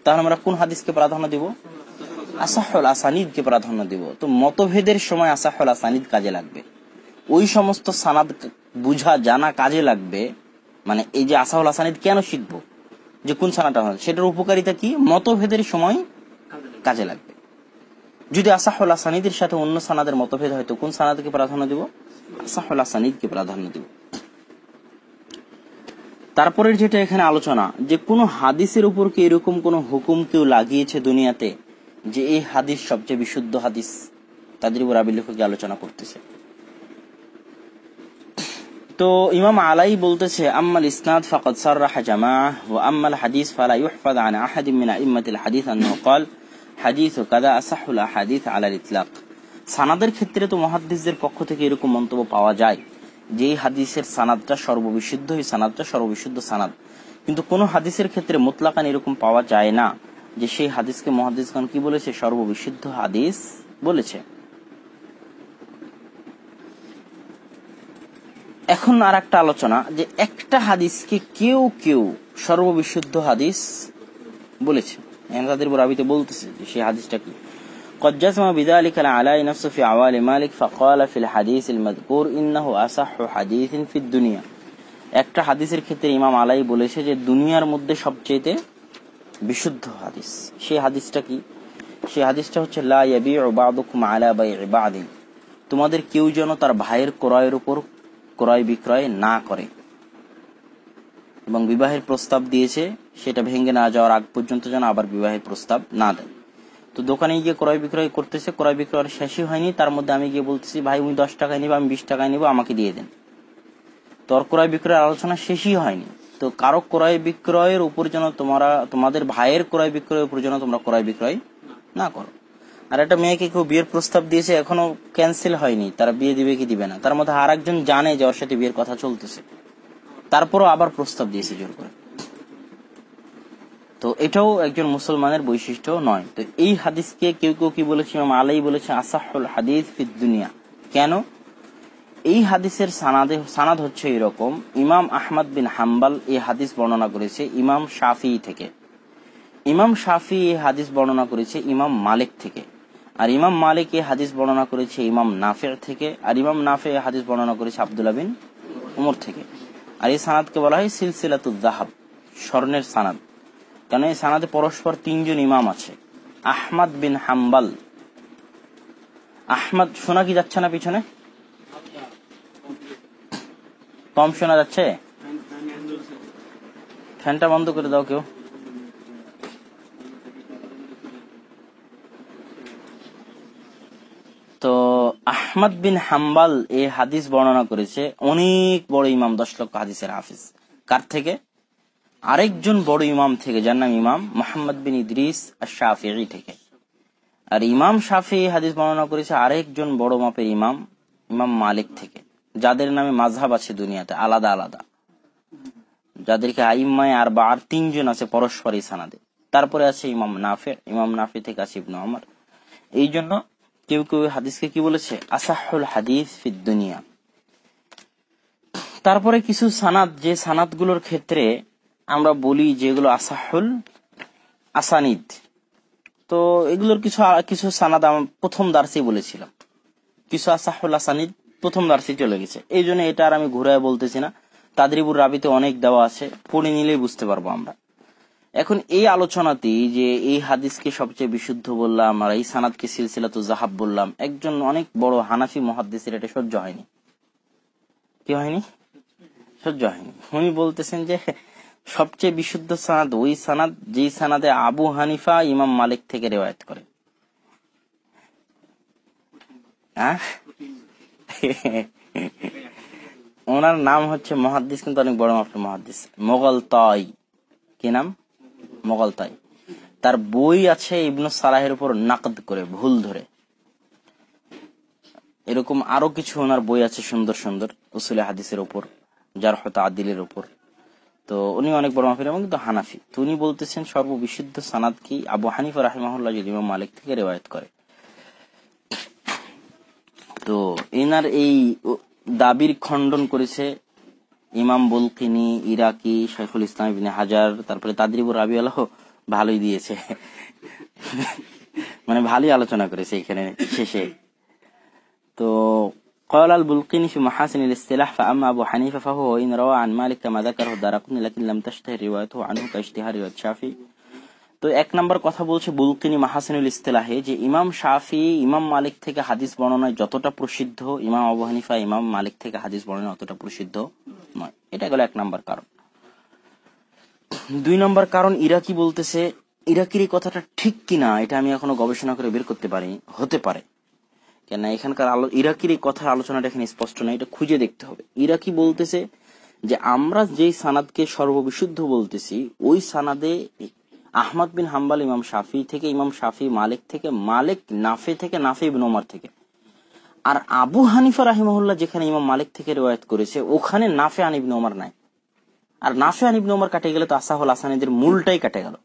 Speaker 1: তাহলে আমরা কোন হাদিসকে প্রাধান্য দিব? আসাহুল আসানিদকে প্রাধান্য দিব। তো মতভেদের সময় আসাহুল আসানিদ কাজে লাগবে। ওই সমস্ত সানাদ বুঝা, জানা কাজে লাগবে। মানে এই যে আসাহুল আসানিদ কেন শিখব? যে কোন সানাটা হয়? সেটার উপকারিতা কি? মতভেদের সময় কাজে লাগবে। যদি আসাহুল আসানিদের সাথে অন্য সানাদের মতভেদ হয়, তো কোন সানাদকে প্রাধান্য দিব? আসাহুল আসানিদকে প্রাধান্য দিব। তারপরের যেটা এখানে আলোচনা, যে কোনো হাদিসের উপর কি এরকম কোনো হুকুম কেউ লাগিয়েছে দুনিয়াতে, যে এই হাদিস সবচেয়ে বিশুদ্ধ হাদিস? তাদের উপর আবিলেখকে আলোচনা করতেছে? তো ইমাম আলাই বলতেছে, আম্মাল ইসনাদ ফাকাদ সাররাহা জামা ওয়া আমাল হাদিস ফালা ইউহফাদ আন আহাদ মিন আইম্মাতিল হাদিস আন্নাহু ক্বাল হাদিসু কাযা আসাহুল আহাদিস আলা ইতলাক। সানাদের ক্ষেত্রে তো মুহাদ্দিসদের পক্ষ থেকে এরকম মন্তব্য পাওয়া যায়। যে হাদিসের সানাদটা সর্ববিশুদ্ধ, এই সানাদটা সর্ববিশুদ্ধ সানাদ। কিন্তু কোন হাদিসের ক্ষেত্রে মোতলাকান এরকম পাওয়া যায় না যে সেই হাদিসকে মহাদিসগণ কি বলেছে? সর্ববিশুদ্ধ হাদিস বলেছে। এখন আর একটা আলোচনা যে একটা হাদিসকে কেউ কেউ সর্ববিশুদ্ধ হাদিস বলেছে। তাদের বলতেছে যে সেই হাদিসটা কি? قد جزم بذلك العلاء نفسه في عوال مالك فقال في الحديث المذكور إنه أصح حديث في الدنيا একটা হাদিসের ক্ষেত্রে ইমাম আলাই বলেছে যে দুনিয়ার মধ্যে সবচেয়ে বিশুদ্ধ হাদিস সেই হাদিসটা কি সেই হাদিসটা হচ্ছে লা ইয়াবিউ বাদুকুম আলা বাই'i বাদিন তোমাদের কেউ যেন তার ভাইয়ের ক্রয়ের উপর ক্রয় বিক্রয় না করে এবং বিবাহের প্রস্তাব দিয়েছে সেটা ভেঙে না যাওয়ার আগ পর্যন্ত যেন আবার বিবাহের প্রস্তাব না দেয় তো দোকানে গিয়ে ক্রয় বিক্রয় করতেছে, ক্রয় বিক্রয় শেষই হয়নি। তার মধ্যে আমি গিয়ে বলতেছি, ভাই, উনি দশ টাকায় নিবো, আমি বিশ টাকায় নিবো, আমাকে দিয়ে দেন। তোর ক্রয় বিক্রয়ের আলোচনা শেষই হয়নি। তো কারও ক্রয় বিক্রয়ের উপর যেন তোমরা, তোমাদের ভাইয়ের ক্রয় বিক্রয়ের উপর যেন তোমরা ক্রয় বিক্রয় না করো। আর একটা মেয়েকে কেউ বিয়ের প্রস্তাব দিয়েছে, এখনও ক্যান্সেল হয়নি। তারা বিয়ে দিবে কি দিবে না। তার মধ্যে আর একজন জানে যে ওর সাথে বিয়ের কথা চলতেছে। তারপরও আবার প্রস্তাব দিয়েছে জোর করে। তো এটাও একজন মুসলমানের বৈশিষ্ট্য নয়। তো এই হাদিসকে কেউ কেউ কি বলেছে? ইমাম আলাই বলেছে, আসাহুল হাদিস ফিদ দুনিয়া। কেন? এই হাদিসের সানাদে, সানাদ হচ্ছে এরকম, ইমাম আহমদ বিন হাম্বাল এই হাদিস বর্ণনা করেছে ইমাম শাফি থেকে। ইমাম শাফি এই হাদিস বর্ণনা করেছে ইমাম মালিক থেকে। আর ইমাম মালিক এই হাদিস বর্ণনা করেছে ইমাম নাফের থেকে। আর ইমাম নাফে এই হাদিস বর্ণনা করেছে আবদুল্লাহ বিন উমর থেকে। আর এই সানাদকে বলা হয় সিলসিলাতুদ্দাহাব, স্বর্ণের সানাদ। কেন এই সানাদে পরস্পর তিনজন ইমাম আছে? আহমদ বিন হাম্বাল। আহমদ, শোনা কি যাচ্ছে না পিছনে? কম শোনা যাচ্ছে? ফ্যানটা বন্ধ করে দাও কেউ। তো আহমদ বিন হাম্বাল এই হাদিস বর্ণনা করেছে, অনেক বড় ইমাম, দশ লক্ষ হাদিসের হাফিজ। কার থেকে? আরেকজন বড় ইমাম থেকে, যার নাম ইমাম মোহাম্মদ বিন ইদ্রিস আর শাহি থেকে। আর ইমাম শাফি হাদিস বর্ণনা করেছে আরেকজন বড় মাপের ইমাম ইমাম মালিক থেকে, যাদের নামে মাঝহাব আছে দুনিয়াতে, আলাদা আলাদা। যাদেরকে আইম্মায় আর বা আর তিনজন আছে পরস্পরই সানাদে। তারপরে আছে ইমাম নাফে ইমাম নাফে থেকে আছে ইবনু আমার এই জন্য কেউ কেউ হাদিসকে কি বলেছে? আসাহুল হাদিস ফিদ দুনিয়া। তারপরে কিছু সানাদ, যে সানাদগুলোর ক্ষেত্রে আমরা বলি যেগুলো আসাহুল আসানিদ। তো এগুলোর কিছু কিছু সানাদ প্রথম দার্সেই বলেছিলাম। কিছু আসাহুল আসানিদ প্রথম দার্সে চলে গেছে। এই জন্য এটা আর আমি ঘুরায় বলতেছি না। তাদরিবুর রাবিতে অনেক দেওয়া আছে, পড়ে নিলেই বুঝতে পারব আমরা। এখন এই আলোচনাতেই যে এই হাদিসকে সবচেয়ে বিশুদ্ধ বললাম আর এই সানাদকে সিলসিলা তো জাহাব বললাম, একজন অনেক বড় হানাফি মহাদ্দেশের এটা সহ্য হয়নি। কি হয়নি? সহ্য হয়নি। উনি বলতেছেন যে সবচেয়ে বিশুদ্ধ সানাদ, ওই সানাদ, যেই সানাদে আবু হানিফা ইমাম মালিক থেকে রেওয়ায়ত করে। ওনার নাম হচ্ছে মহাদ্দিস, কিন্তু অনেক বড় মাপের মহাদ্দিস। মোগল তয়। কি নাম? মোগল তয়। তার বই আছে ইবনু সালাহের উপর নাকদ করে, ভুল ধরে। এরকম আরও কিছু ওনার বই আছে সুন্দর সুন্দর, উসুলে হাদিসের উপর যার হয়তো আদিলের উপর। তো উনি অনেক বড় মাফির এবং কিন্তু হানাফি। তো উনি বলতেছেন সর্ববিশুদ্ধ সানাদ কি আবু হানিফা রাহিমাহুল্লাহ যদি ইমাম মালিক থেকে রেওয়ায়ত করে। তো এনার এই দাবির খণ্ডন করেছে ইমাম বুলকিনি, ইরাকি শেখুল ইসলাম ইবিন হাজার, তারপরে তাদরিবুর রাবি আল্লাহ ভালোই দিয়েছে। মানে ভালোই আলোচনা করেছে এখানে শেষে। তো قال البلقيني في محاسن الاصطلاح فأما أبو حنيفة فهو وإن روى عن مالك كما ذكره الدارقطني لكن لم تشتهر روايته عنه كاجتهار رواية الشافعي তো এক নম্বর কথা বলছে বুলকিনী মাহাসিনুল ইস্তেলাহে যে ইমাম শাফি ইমাম মালিক থেকে হাদিস বর্ণনায় যতটা প্রসিদ্ধ ইমাম আবু হানিফা ইমাম মালিক থেকে হাদিস বর্ণনা অতটা প্রসিদ্ধ নয় এটা গেল এক নম্বর কারণ দুই নম্বর কারণ ইরাকি বলতেছে ইরাকির এই কথাটা ঠিক কিনা এটা আমি এখনো গবেষণা করে বের করতে পারি হতে পারে কেন এখানকার আলো ইরাকির এই কথার আলোচনাটা এখানে স্পষ্ট নয়, এটা খুঁজে দেখতে হবে। ইরাকি বলতেছে যে, আমরা যেই সানাদকে সর্ববিশুদ্ধ বলতেছি, ওই সানাদে আহমদ বিন হাম্বাল, ইমাম শাফি থেকে, ইমাম শাফি মালিক থেকে, মালিক নাফে থেকে, নাফে ইবিন ওমর থেকে। আর আবু হানিফা রাহিমহুল্লাহ যেখানে ইমাম মালিক থেকে রেওয়ায়ত করেছে, ওখানে নাফে আনিবিন ওমর নাই। আর নাফে আনিবিন ওমর কাটে গেলে তো আসাহুল আসানিদের মূলটাই কাটে গেল।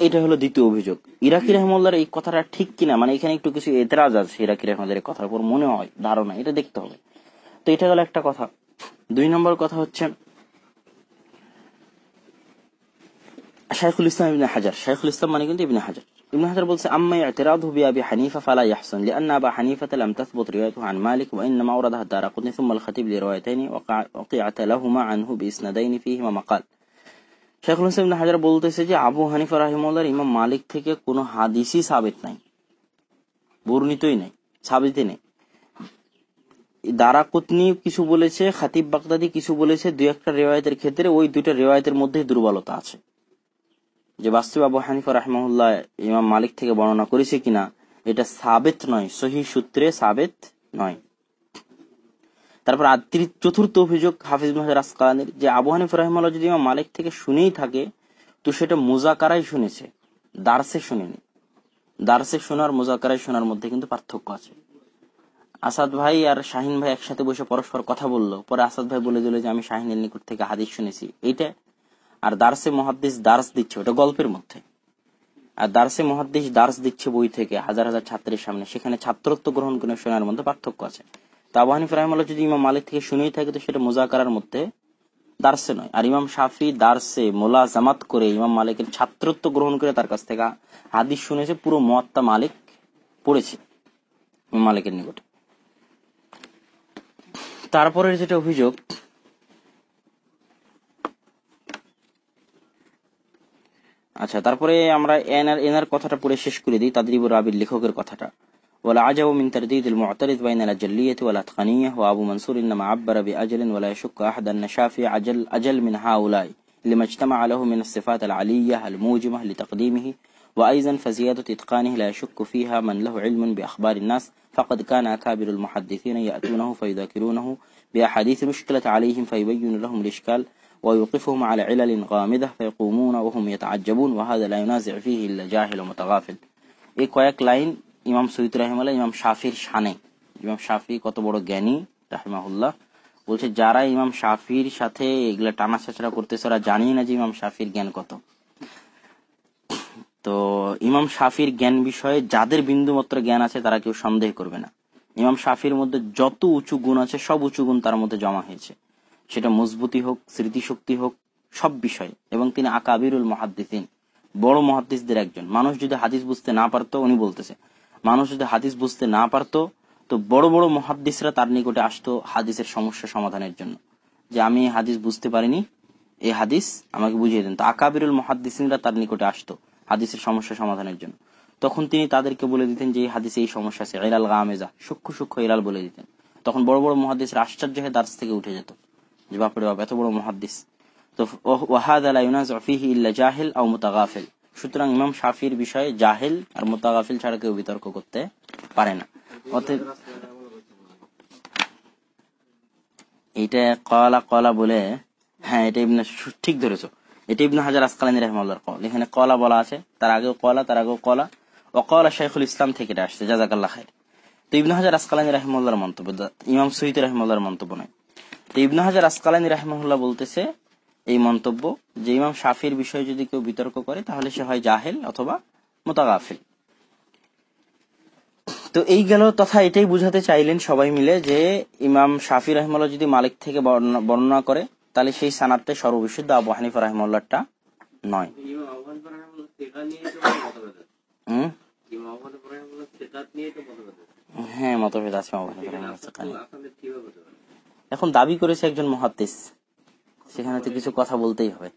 Speaker 1: এটা হলো দ্বিতীয় অভিযোগ ইরাকি রহমুল্লার এই কথাটা ঠিক কিনা মানে এখানে একটু কিছু এতরাজ আছে ইরাকি রহমুল্লার কথার উপর মনে হয় ধারণা এটা দেখতে হবে তো এটা গেল একটা কথা দুই নম্বর কথা হচ্ছে শাইখুল ইসলাম ইবনে হাজার শাইখুল ইসলাম মানে কিন্তু ইবনে হাজার ابن حجر بولس أما اعتراضه بأبي حنيفة فلا يحسن لأن أبا حنيفة لم تثبت روايته عن مالك وإنما أوردها الدار قطني ثم الخطيب لروايتين وقعت لهما عنه بإسندين فيهما مقال শেখুল ইবনে হাজার বলতেছে যে, আবু হানিফা রাহিমুল্লাহর ইমাম মালিক থেকে কোনো হাদিসই সাবিত নাই। বর্ণিতই নাই সাবিতে নেই। দারা দারাকুতনি কিছু বলেছে, খাতিব বাগদাদি কিছু বলেছে, দুই একটা রেওয়ায়তের ক্ষেত্রে ওই দুইটা রেওয়ায়তের মধ্যে দুর্বলতা আছে। যে বাস্তব আবু হানিফা রাহমাহুল্লাহ ইমাম মালিক থেকে বর্ণনা করেছে কিনা, এটা সাবেত নয়, সহি সূত্রে সাবেত নয়। তারপর চতুর্থ অভিযোগ হাফিজ মাহাজ আসকালানির যে আবু হানিফ রাহমাল্লাহ যদি ইমাম মালিক থেকে শুনেই থাকে, তো সেটা মোজাকারাই শুনেছে, দার্সে শুনেনি। দার্সে শোনার, মোজাকারাই শোনার মধ্যে কিন্তু পার্থক্য আছে। আসাদ ভাই আর শাহিন ভাই একসাথে বসে পরস্পর কথা বলল, পরে আসাদ ভাই বলে দিল যে, আমি শাহিনের নিকট থেকে হাদিস শুনেছি। এইটা, আর দার্সে মহাদ্দেশ দার্স দিচ্ছে, ওটা গল্পের মধ্যে। আর দার্সে মহাদ্দেশ দার্স দিচ্ছে বই থেকে, হাজার হাজার ছাত্রের সামনে, সেখানে ছাত্রত্ব গ্রহণ করে শোনার মধ্যে পার্থক্য আছে। তো আবু হানিফ যদি ইমাম মালিক থেকে শুনেই থাকে, তো সেটা মোজাকারার মধ্যে দার্সে নয়। আর ইমাম শাফি দার্সে, মোলা, জামাত করে ইমাম মালিকের ছাত্রত্ব গ্রহণ করে তার কাছ থেকে হাদিস শুনেছে, পুরো মত্তা মালিক পড়েছে ইমাম মালিকের নিকটে। তারপরের যেটা অভিযোগ আচ্ছা তারপরে আমরা এনার এনার কথাটা পড়ে শেষ করে দিই তাদরিব রাবির লেখকের কথাটা। والعجب من ترديد المعترض بين الأجلية والأتقنية وأبو منصور إنما عبر بأجل ولا يشك أحد أن شافي أجل, أجل من هؤلاء لما اجتمع له من الصفات العلية الموجمة لتقديمه وأيضا فزيادة إتقانه لا يشك فيها من له علم بأخبار الناس فقد كان أكابر المحدثين يأتونه فيذاكرونه بأحاديث مشكلة عليهم فيبين لهم الإشكال ويوقفهم على علل غامضة فيقومون وهم يتعجبون وهذا لا ينازع فيه إلا جاهل ومتغافل إيكوايك لاين ইমাম সৈয়দ রাহিমাল্লাহ, ইমাম শাফির শানে। ইমাম শাফি কত বড় জ্ঞানী, রাহিমাহুল্লাহ। বলছে, যারা ইমাম শাফির সাথে এগুলা টানা ছাড়া করতেছে, ওরা জানি না যে ইমাম শাফির জ্ঞান কত। তো ইমাম শাফির জ্ঞান বিষয়ে যাদের বিন্দু মাত্র জ্ঞান আছে, তারা কেউ সন্দেহ করবে না। ইমাম শাফির মধ্যে যত উঁচু গুণ আছে, সব উঁচু গুণ তার মধ্যে জমা হয়েছে। সেটা মজবুতি হোক, স্মৃতিশক্তি হোক, সব বিষয়ে। এবং তিনি আকাবিরুল মহাদ্দিসিন, বড় মহাদ্দিসদের একজন। মানুষ যদি হাদিস বুঝতে না পারতো, উনি বলতেছে মানুষ যদি হাদিস বুঝতে না পারতো, তো বড় বড় মহাদ্দিসরা তার নিকটে আসতো হাদিসের সমস্যা সমাধানের জন্য। যে আমি হাদিস বুঝতে পারিনি, এই হাদিস আমাকে বুঝিয়ে দেন। তো আকাবিরুল মহাদ্দিসিনরা তার নিকটে আসতো হাদিসের সমস্যা সমাধানের জন্য। তখন তিনি তাদেরকে বলে দিতেন যে, এই হাদিসে এই সমস্যা আছে। এলাল গামেজা, সূক্ষ্ম সূক্ষ্ম এলাল বলে দিতেন। তখন বড় বড় মহাদিসের আশ্চর্য হয়ে দার্স থেকে উঠে যেত। যে, বাপরে বাপ, এত বড় মহাদিস তো ওয়াহাদ আলা ইউনাজ ইল্লা জাহিল আও মুতাগাফিল। সুতরাং ইমাম শাফির বিষয়ে জাহেল আর মুতাগাফিল ছাড়া কেউ বিতর্ক করতে পারে না। অতএব এটা কলা কলা বলে হ্যাঁ এটা ইবনে ঠিক ধরেছো। এটা ইবনে হাজার আসকালানি রহমাল্লাহর কল এখানে কলা বলা আছে, তার আগেও কলা, তার আগেও কলা। ও কলা শেখুল ইসলাম থেকে এটা আসছে জাজাকাল্লাহ খায়ের তো ইবনে হাজার আসকালানি রহমাল্লাহর মন্তব্য, ইমাম সহিদ রহমাল্লাহর মন্তব্য নয়। তো ইবনে হাজার আসকালানি রহমাল্লাহ বলতেছে এই মন্তব্য যে ইমাম শাফির বিষয়ে যদি কেউ বিতর্ক করে, তাহলে সে হয় জাহেল অথবা মোতাগাফিল। তো এই গেল তথা এটাই বুঝাতে চাইলেন সবাই মিলে যে ইমাম শাফি রহমাল্লাহ যদি মালিক থেকে বর্ণনা করে, তাহলে সেই সানাদটা সর্ববিশুদ্ধ আবু হানিফা রহমাল্লাহটা নয়। হ্যাঁ মতভেদ আছে। এখন দাবি করেছে একজন মহাদ্দিস। সেখানে তো কিছু কথা বলতেই হবে।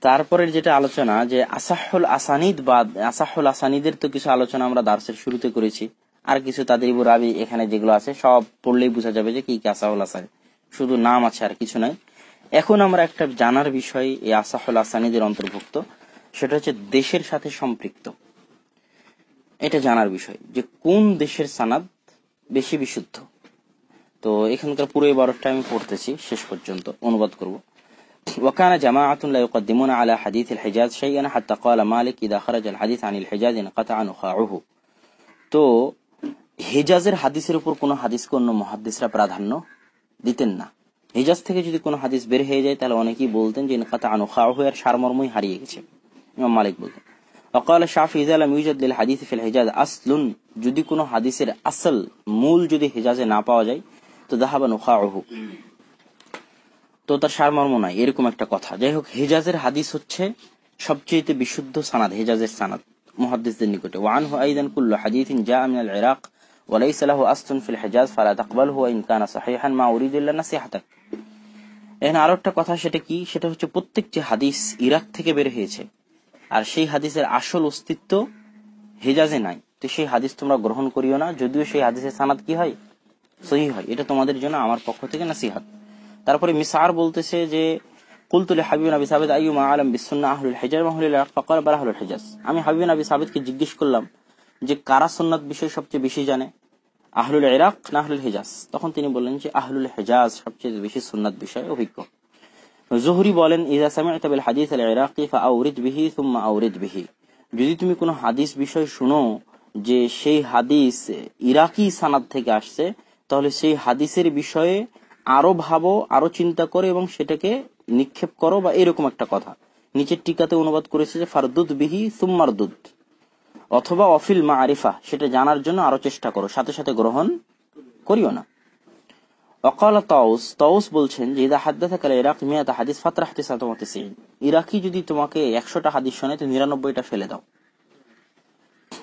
Speaker 1: তারপরের যেটা আলোচনা, যে আসাহুল আসানিদ বা আসাহুল আসানিদের তো কিছু আলোচনা আমরা দার্সের শুরুতে করেছি। আর কিছু তাদের রাবি এখানে যেগুলো আছে, সব পড়লেই বোঝা যাবে যে কি কি আসাহুল আসানি। শুধু নাম আছে আর কিছু নাই। এখন আমরা একটা জানার বিষয় এই আসাহুল আসানিদের অন্তর্ভুক্ত। সেটা হচ্ছে দেশের সাথে সম্পৃক্ত। এটা জানার বিষয় যে কোন দেশের সানাদ বেশি বিশুদ্ধ? তো এখানকার পুরো এবারটা আমি পড়তেছি শেষ পর্যন্ত অনুবাদ করব وكان جماعة لا يقدمون على حديث الحجاز شيئا حتى قال مالك إذا خرج الحديث عن الحجاز انقطع نخاعه তো হেজাজের হাদিসের উপর কোন হাদিসকে অন্য মহাদিসরা প্রাধান্য দিতেন না হেজাজ থেকে যদি কোনো হাদিস বের হয়ে যায় তাহলে অনেকেই বলতেন যে ইনকাতা আনুখাহু এর সারমর্মই হারিয়ে গেছে ইমাম মালিক বলতেন وقال الشافعي إذا لم يوجد للحديث في الحجاز أصل যদি কোনো হাদিসের আসল মূল যদি হেজাজে না পাওয়া যায় তো দাহাবা নুখাহু তো তার সারমর্ম নাই এরকম একটা কথা যাই হোক হেজাজের হাদিস হচ্ছে সবচেয়ে বিশুদ্ধ সানাদ হেজাজের সানাদ মুহাদ্দিসদের নিকটে ওয়ানহু আইদান কুল্লু হাদিসিন জা মিন আল ইরাক وليس له أصل في الحجاز فلا تقبله وإن كان صحيحا ما أريد إلا نصيحتك এখানে আরো একটা কথা সেটা কি সেটা হচ্ছে প্রত্যেকটি হাদিস ইরাক থেকে বের হয়েছে আর সেই হাদিসের আসল অস্তিত্ব হেজাজে নাই তো সেই হাদিস তোমরা গ্রহণ করিও না যদিও সেই হাদিসের সানাদ কি হয় সহি হয় এটা তোমাদের জন্য আমার পক্ষ থেকে তারপরে মিসার বলতেছে যে আমি জিজ্ঞেস করলাম যে, কারা সুন্নাত বিষয় সবচেয়ে বেশি জানে? আহলুল ইরাক না আহলুল হেজাজ? তখন তিনি যে, আহলুল হেজাজ সবচেয়ে বেশি বিষয়ে অভিজ্ঞ। জহুরি বলেন হাদিস যদি তুমি কোনো হাদিস বিষয় শুনো যে, সেই হাদিস ইরাকি সানাদ থেকে আসছে তাহলে সেই হাদিসের বিষয়ে আরও ভাবো, আরও চিন্তা করো এবং সেটাকে নিক্ষেপ করো বা এরকম একটা কথা। নিচের টিকাতে অনুবাদ করেছে যে, ফারদুদ বিহি সুম্মার দুধ অথবা অফিল মা আরিফা সেটা জানার জন্য আরও চেষ্টা করো, সাথে সাথে গ্রহণ করিও না। বলছেন যে ইরাক হাদিস তিসাতামাতিসিন ইরাকি যদি তোমাকে একশোটা হাদিস শোনায়, তো নিরানব্বইটা ফেলে দাও।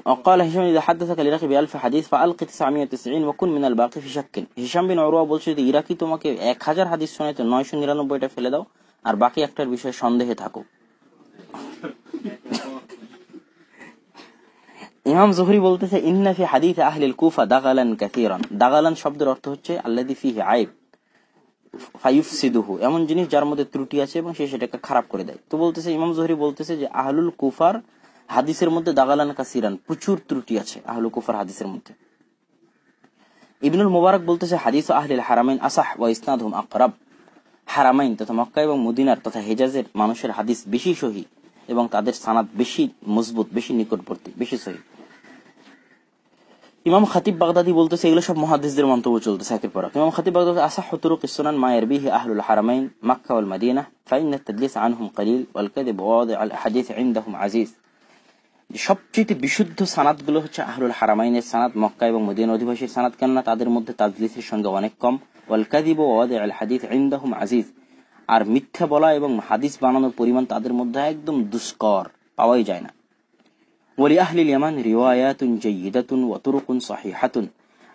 Speaker 1: وقال هشام إذا حدثك العراقي بألف حديث فألق 990 وكن من الباقي في شك হিসাম বিন অরুয়া বলছে যদি ইরাকি তোমাকে এক হাজার হাদিস শোনায় তো নয়শো নিরানব্বইটা ফেলে দাও আর বাকি একটার বিষয়ে সন্দেহে থাকো ইমাম জহুরি বলতেছে ইন্না ফি হাদিস আহলিল কুফা দাগালান কাসীরান দাগালান শব্দের অর্থ হচ্ছে আল্লাযী ফিহি আইব ফায়ুফসিদুহু এমন জিনিস যার মধ্যে ত্রুটি আছে এবং সে সেটাকে খারাপ করে দেয় তো বলতেছে ইমাম জহুরি বলতেছে যে আহলুল কুফার হাদিসের মধ্যে দাগালান কাসিরান, প্রচুর ত্রুটি আছে আহলু কুফার হাদিসের মধ্যে। ইবনুল মুবারক বলতেছে, হাদিস আহলিল হারামাইন আসাহ ওয়া ইসনাদহুম আকরাব। হারামাইন তথা মক্কা এবং মদিনার তথা হেজাজের মানুষের হাদিস বেশি সহি এবং তাদের সানাদ বেশি মজবুত, বেশি নিকটবর্তী, বেশি সহি। ইমাম খাতিব বাগদাদি বলতেছে, এগুলো সব মহাদিসদের মন্তব্য চলতেছে একের পর ইমাম খাতিব বাগদাদি আসাহ হুতুরুক ইসনান মায়ের বিহি আহলুল হারামাইন, মক্কা ওয়াল মাদিনা, ফাইন তাদলিস আনহুম ক্বালিল ওয়াল কাযিব ওয়াদি আল হাদিস ইনদাহুম আজিজ। সবচেয়ে বিশুদ্ধ সানাদগুলো হচ্ছে আহলুল হারামাইনের সানাদ, মক্কা এবং মদিনা অধিবাসীর সানাদ, কেননা তাদের মধ্যে তাজলিসের সঙ্গে অনেক কম। ওয়াল কাদিব ওয়াদে আল হাদিস ইনদাহুম আজিজ। আর মিথ্যা বলা এবং হাদিস বানানোর পরিমাণ তাদের মধ্যে একদম দুষ্কর, পাওয়াই যায় না। আহলিল ইয়ামান রিওয়ায়াতুন জাইয়িদাতুন ওয়া তুরুকুন সাহিহাতুন।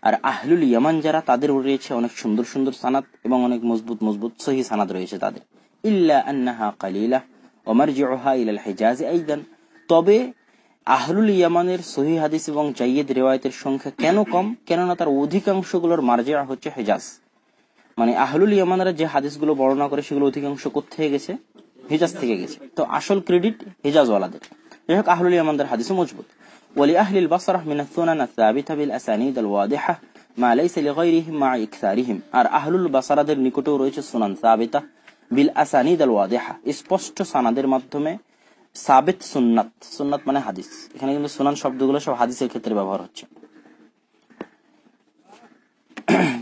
Speaker 1: আর আহলুল ইয়ামান যারা, তাদের রয়েছে অনেক সুন্দর সুন্দর সানাদ এবং অনেক মজবুত মজবুত সহি সানাদ রয়েছে তাদের। ইল্লা আন্নাহা কালিলা মারজিউহা ইলাল হিজাজ আইদান। তবে আহলুল ইয়ামানের সহি হাদিস এবং জাইয়েদ রেওয়ায়তের সংখ্যা কেন কম? কেননা তার অধিকাংশগুলোর মার্জিয়া হচ্ছে হেজাজ। মানে আহলুল ইয়ামানরা যে হাদিসগুলো বর্ণনা করে সেগুলো অধিকাংশ কোথেকে গেছে? হেজাজ থেকে গেছে। তো আসল ক্রেডিট হেজাজওয়ালাদের। যাই হোক আহলুল ইয়ামানদের হাদিসও মজবুত। ওয়ালি আহলিল বাসরাহ মিন আস-সুনান আস-সাবিতা বিল আসানিদ আল-ওয়াদিহা মা লাইসা লিগাইরিহিম মা ইকসারিহিম। আর আহলুল বাসারাদের নিকটেও রয়েছে সুনান সাবিতা বিল আসানিদ আল-ওয়াদিহা স্পষ্ট সানাদের মাধ্যমে সাবিত সুন্নাত। সুন্নাত মানে হাদিস। এখানে কিন্তু সুনান শব্দগুলো সব হাদিসের ক্ষেত্রে ব্যবহার হচ্ছে।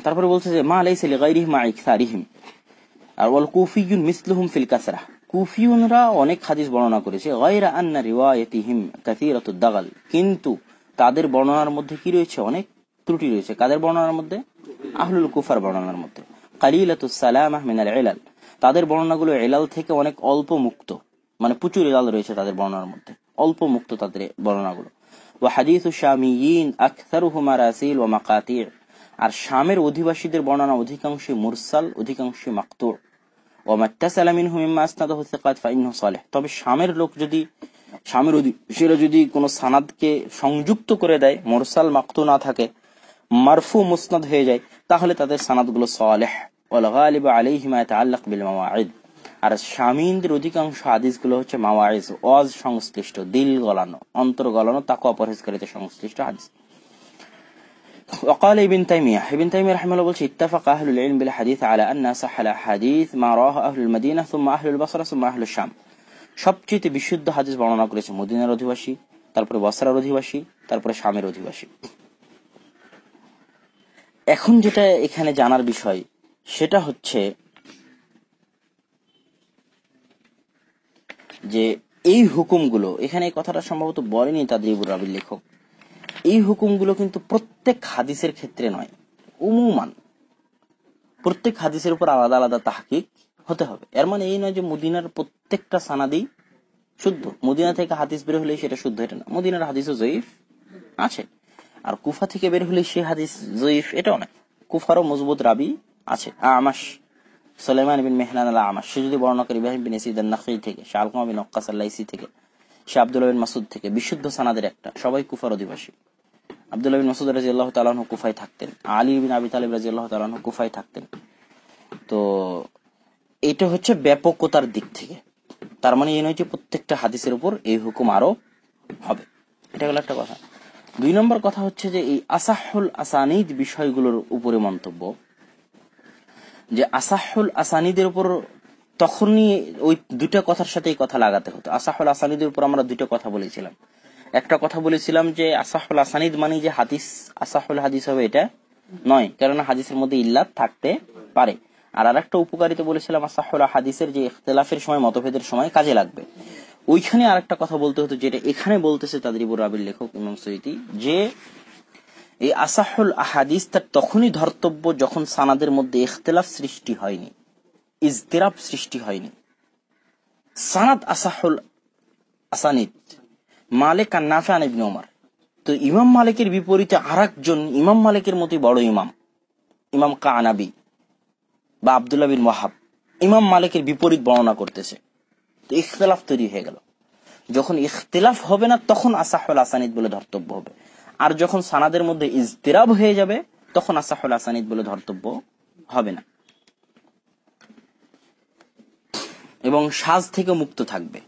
Speaker 1: তারপরে বলছে যে, মা লাইসা লিগাইরিহিম মা ইকসারিহিম। আর, ওয়াল কুফিয়ুন মিসলুহুম ফিল কাসরা। কুফিউনরা অনেক হাদিস বর্ণনা করেছে। গায়রা আন্না রিওয়ায়াতিহিম কাসীরাতুদ দাগাল। কিন্তু তাদের বর্ণনার মধ্যে কি রয়েছে? অনেক ত্রুটি রয়েছে। কাদের বর্ণনার মধ্যে? আহলুল কুফার বর্ণনার মধ্যে। কালিলাতুস সালামাহ মিনাল ইলাল। তাদের বর্ণনাগুলো ইলাল থেকে অনেক অল্প মুক্ত। মানে প্রচুর এলাল রয়েছে তাদের বর্ণনার মধ্যে। অল্প মুক্ত তাদের বর্ণনাগুলো। আর শামের অধিবাসীদের বর্ণনা অধিকাংশই মুরসাল, অধিকাংশই মাকতুর। তবে শামের লোক যদি, শামের অধিবাসীরা যদি কোনো সানাদকে সংযুক্ত করে দেয়, মুরসাল, মাকতু না থাকে, মারফু মুসনাদ হয়ে যায়, তাহলে তাদের সানাদগুলো সালেহ। ওয়াল গালিবা আলাইহিমা বিল মাওয়াঈদ। আর স্বামীদের অধিকাংশ হাদিসগুলো হচ্ছে মাওয়াইজ ওয়াজ সংশ্লিষ্ট দিল গলানো অন্তর গলানো তাকওয়া পরহেজকারীতে সংশ্লিষ্ট হাদিস وقال ابن تيمية ابن تيمية رحمه الله بلش اتفق أهل العلم بالحديث على أن صح الحديث ما راه أهل المدينة ثم أهل البصرة ثم أهل الشام সবচেয়ে বিশুদ্ধ হাদিস বর্ণনা করেছে মদিনার অধিবাসী তারপরে বসরার অধিবাসী তারপরে শামের অধিবাসী এখন যেটা এখানে জানার বিষয় সেটা হচ্ছে যে এই হুকুমগুলো, এখানে এই কথাটা সম্ভবত বলেনি তাদের রাবির লেখক, এই হুকুমগুলো কিন্তু প্রত্যেক হাদিসের ক্ষেত্রে নয়, উমুমান। প্রত্যেক হাদিসের উপর আলাদা আলাদা তাহকিক হতে হবে। এর মানে এই নয় যে মদিনার প্রত্যেকটা সানাদি শুদ্ধ। মদিনা থেকে হাদিস বের হলে সেটা শুদ্ধ, এটা না মদিনার হাদিসও জয়ীফ আছে। আর কুফা থেকে বের হলে সে হাদিস জয়ীফ, এটাও নয়। কুফারও মজবুত রাবি আছে। আমাস সোলাইমান বিন মেহনান আল্লাহ আমাস সে যদি বর্ণনা করে ইব্রাহিম বিন ইসিদ নাকি থেকে সে আলকুমা বিন অক্কাস আল্লাইসি থেকে, সে আব্দুল্লাহ বিন মাসুদ থেকে, বিশুদ্ধ সানাদের একটা, সবাই কুফার অধিবাসী। আব্দুল্লাহ বিন মাসুদ রাজি আল্লাহ তালাহ কুফায় থাকতেন। আলী বিন আবি তালিব রাজি আল্লাহ তালাহ কুফায় থাকতেন। তো এটা হচ্ছে ব্যাপকতার দিক থেকে। তার মানে এই নয় যে প্রত্যেকটা হাদিসের উপর এই হুকুম আরও হবে। এটা হলো একটা কথা। দুই নম্বর কথা হচ্ছে যে এই আসাহুল আসানিদ বিষয়গুলোর উপরে মন্তব্য। যে আসাহুল আসানিদের উপর তখনই ওই দুটা কথার সাথে কথা লাগাতে হতো। আসাহুল আসানিদের উপর আমরা দুটো কথা বলেছিলাম। একটা কথা বলেছিলাম যে আসাহুল আসানিদ মানে যে হাদিস, আসাহুল হাদিস হবে এটা নয়, কেননা হাদিসের মধ্যে ইল্লাত থাকতে পারে। আর আরেকটা উপকারিতা বলেছিলাম, আসাহুল হাদিসের যে ইখতলাফের সময়, মতভেদের সময় কাজে লাগবে। ওইখানে আরেকটা কথা বলতে হতো, যেটা এখানে বলতেছে তাদের ইবুর রাবির লেখক ইমাম সৈতি যে এই আসাহুল আহাদিস তার তখনই ধর্তব্য যখন সানাদের মধ্যে ইখতলাফ সৃষ্টি হয়নি, ইজতিরাব সৃষ্টি হয়নি। সানাদ আসাহুল আসানিদ, মালিক আর নাফে আন ইবনে ওমর তো ইমাম মালিকের বিপরীতে আর ইমাম মালিকের মতোই বড় ইমাম ইমাম কানাবি বা আবদুল্লাহ বিন ওয়াহাব। ইমাম মালিকের বিপরীত বর্ণনা করতেছে। তো ইখতলাফ তৈরি হয়ে গেল। যখন ইখতিলাফ হবে না, তখন আসাহুল আসানিদ বলে ধর্তব্য হবে। আর যখন সানাদের মধ্যে ইজতিরাব হয়ে যাবে, তখন আসাহুল আসানিদ বলে ধর্তব্য হবে না। এবং সাজ থেকে মুক্ত থাকবে।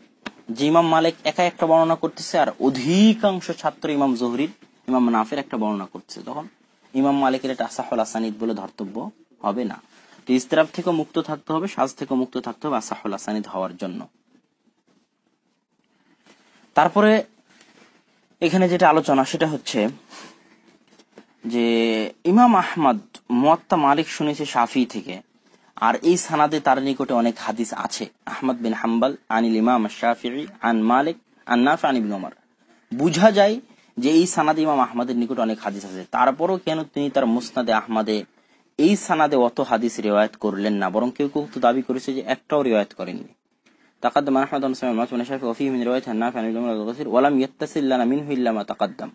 Speaker 1: যে ইমাম মালিক একা একটা বর্ণনা করতেছে, আর অধিকাংশ ছাত্র ইমাম জহরির, ইমাম নাফের একটা বর্ণনা করছে। তখন ইমাম মালিকের এটা আসাহুল আসানিদ বলে ধর্তব্য হবে না। তো ইস্তেরাব থেকে মুক্ত থাকতে হবে, সাজ থেকে মুক্ত থাকতে হবে আসাহুল আসানিদ হওয়ার জন্য। তারপরে এখানে যেটা আলোচনা, সেটা হচ্ছে যে ইমাম আহমদ, মোয়াত্তা মালিক শুনেছে শাফি থেকে, আর এই সানাদে তার নিকটে অনেক হাদিস আছে। আহমদ বিন হাম্বাল, আনিল ইমাম শাফি আন মালিক, আন নাফ ওমর। বুঝা যায় যে এই সানাদে ইমাম আহমদের নিকটে অনেক হাদিস আছে। তারপরও কেন তিনি তার মুসনাদে আহমদে এই সানাদে অত হাদিস রেওয়ায়ত করলেন না? বরং কেউ কেউ তো দাবি করেছে যে একটাও রেওয়ায়ত করেননি। تقدم أحمد بن سلمة بن شافعي وفيه من رواية النافع عن ابن عمر الغفير ولم يتصل لنا منه إلا ما تقدم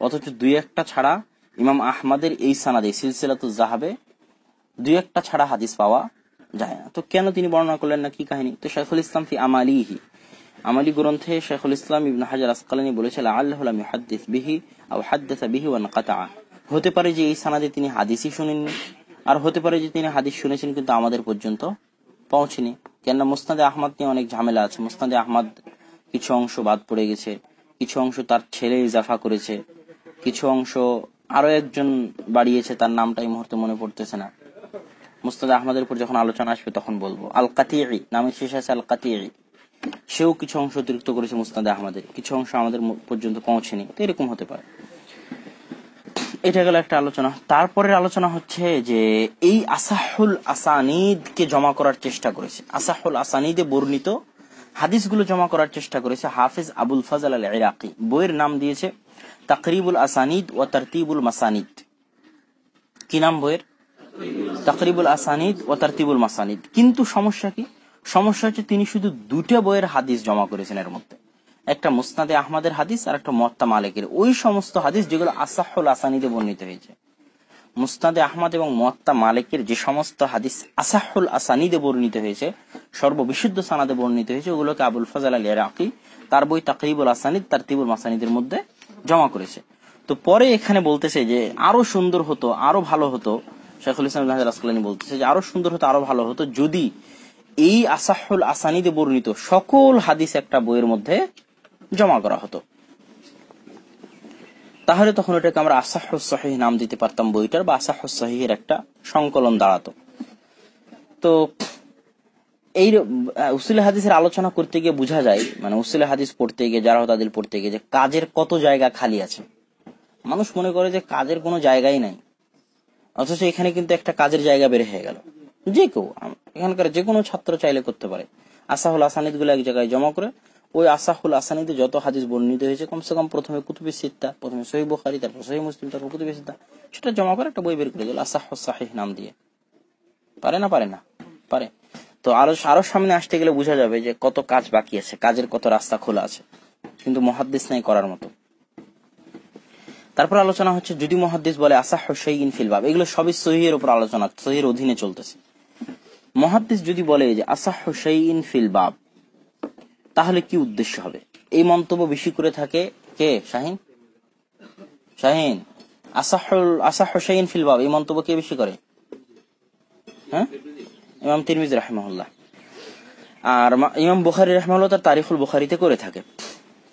Speaker 1: অথচ দুই একটা ছাড়া ইমাম আহমদের এই সানাদে সিলসিলাতু জাহাবে দুই একটা ছাড়া হাদিস পাওয়া যায় না তো কেন তিনি বর্ণনা করলেন না কি কাহিনী তো শেখুল ইসলাম ফি আমালিহি আমালি গ্রন্থে শেখুল ইসলাম ইবন হাজার আসকালানি বলেছিল আল্লাহ হাদিস বিহি আও হাদ্দাসা বিহি ওয়া নাকাতা হতে পারে যে এই সানাদে তিনি হাদিসই শুনেননি আর হতে পারে যে তিনি হাদিস শুনেছেন কিন্তু আমাদের পর্যন্ত পৌঁছেনি। কেননা মুস্তাদে আহমদ নিয়ে অনেক ঝামেলা আছে। মুস্তাদে আহমদ কিছু অংশ বাদ পড়ে গেছে, কিছু অংশ তার ছেলে ইজাফা করেছে, কিছু অংশ আরও একজন বাড়িয়েছে, তার নামটা এই মুহূর্তে মনে পড়তেছে না। মুস্তাদ আহমদের উপর যখন আলোচনা আসবে তখন বলব। আল কাতিঈ নামের শেষ আছে আল কাতিঈ সেও কিছু অংশ অতিরিক্ত করেছে মুস্তাদে আহমদের, কিছু অংশ আমাদের পর্যন্ত পৌঁছেনি। তো এরকম হতে পারে। এটা গেল একটা আলোচনা। তারপরের আলোচনা হচ্ছে যে এই আসাহুল আসানিদকে জমা করার চেষ্টা করেছে। আসাহুল আসানিদে বর্ণিত হাদিসগুলো জমা করার চেষ্টা করেছে হাফিজ আবুল ফাজাল আল ইরাকি বইয়ের নাম দিয়েছে তাকরিবুল আসানিদ ও তারতিবুল মাসানিদ। কি নাম বইয়ের? তাকরিবুল আসানিদ ও তারতিবুল মাসানিদ। কিন্তু সমস্যা কি? সমস্যা হচ্ছে তিনি শুধু দুটো বইয়ের হাদিস জমা করেছেন এর মধ্যে। একটা মুসনাদে আহমদের হাদিস আর একটা মত্তা মালিকের। ওই সমস্ত হাদিস যেগুলো আসাহুল আসানিদে বর্ণিত হয়েছে। মুস্তাদে আহমদ এবং মত্তা মালিকের যে সমস্ত হাদিস আসাহুল আসানিদে বর্ণিত হয়েছে, সর্ববিশুদ্ধ সানাদে বর্ণিত হয়েছে, ওগুলোকে আবুল ফাজাল আলী রাকি তার বই তাকরিবুল আসানিদ, তার তিবুল মাসানিদের মধ্যে জমা করেছে। তো পরে এখানে বলতেছে যে, আরও সুন্দর হতো, আরও ভালো হতো, শেখুল ইসলাম বলতেছে যে, আরও সুন্দর হতো, আরও ভালো হতো যদি এই আসাহুল আসানিদে বর্ণিত সকল হাদিস একটা বইয়ের মধ্যে জমা করা হতো। তাহলে তখন ওটাকে আমরা আসাহুসহিহ নাম দিতে পারতাম বইটার, বা আসাহুসহিহের একটা সংকলন দাঁড়াতো। তো এই উসুল হাদিসের আলোচনা করতে গিয়ে বোঝা যায় মানে উসুল হাদিস পড়তে গিয়ে, যারা তাদের পড়তে গিয়ে, যে কাজের কত জায়গা খালি আছে। মানুষ মনে করে যে কাজের কোনো জায়গাই নাই। অথচ এখানে কিন্তু একটা কাজের জায়গা বের হয়ে গেল। যে কেউ এখানকার যে কোনো ছাত্র চাইলে করতে পারে। আসাহুল আসানিদগুলো এক জায়গায় জমা করে ওই আসাহুল আসানিতে যত হাদিস বর্ণিত হয়েছে, কমসে কম প্রথমে কুতুবি সিদ্ধা প্রথমে সহি বুখারি, তারপর সহি মুসলিম, তারপর কুতুবি সিদ্ধা সেটা জমা করে একটা বই বের করে দিল আসাহ সাহিহ নাম দিয়ে। পারে না পারে না? পারে। তো আরও আরও সামনে আসতে গেলে বোঝা যাবে যে কত কাজ বাকি আছে, কাজের কত রাস্তা খোলা আছে। কিন্তু মহাদ্দিস নাই করার মতো। তারপর আলোচনা হচ্ছে, যদি মহাদ্দিস বলে আসাহ সেই ইনফিল বাব, এগুলো সবই সহির উপর আলোচনা সহির অধীনে চলতেছে। মহাদ্দিস যদি বলে যে আসাহ সেই ইনফিল বাব তাহলে কি উদ্দেশ্য হবে? এই মন্তব্য বেশি করে থাকে কে? শাহিন? শাহিন। আসাহুল, আসাহ শাহিন ফিলবাব এই মন্তব্য কে বেশি করে? হ্যাঁ? তিরমিজ রাহমাহুল্লাহ। আর ইমাম বুখারি রহমাল্লাহ তার তারিখুল বুখারিতে করে থাকে।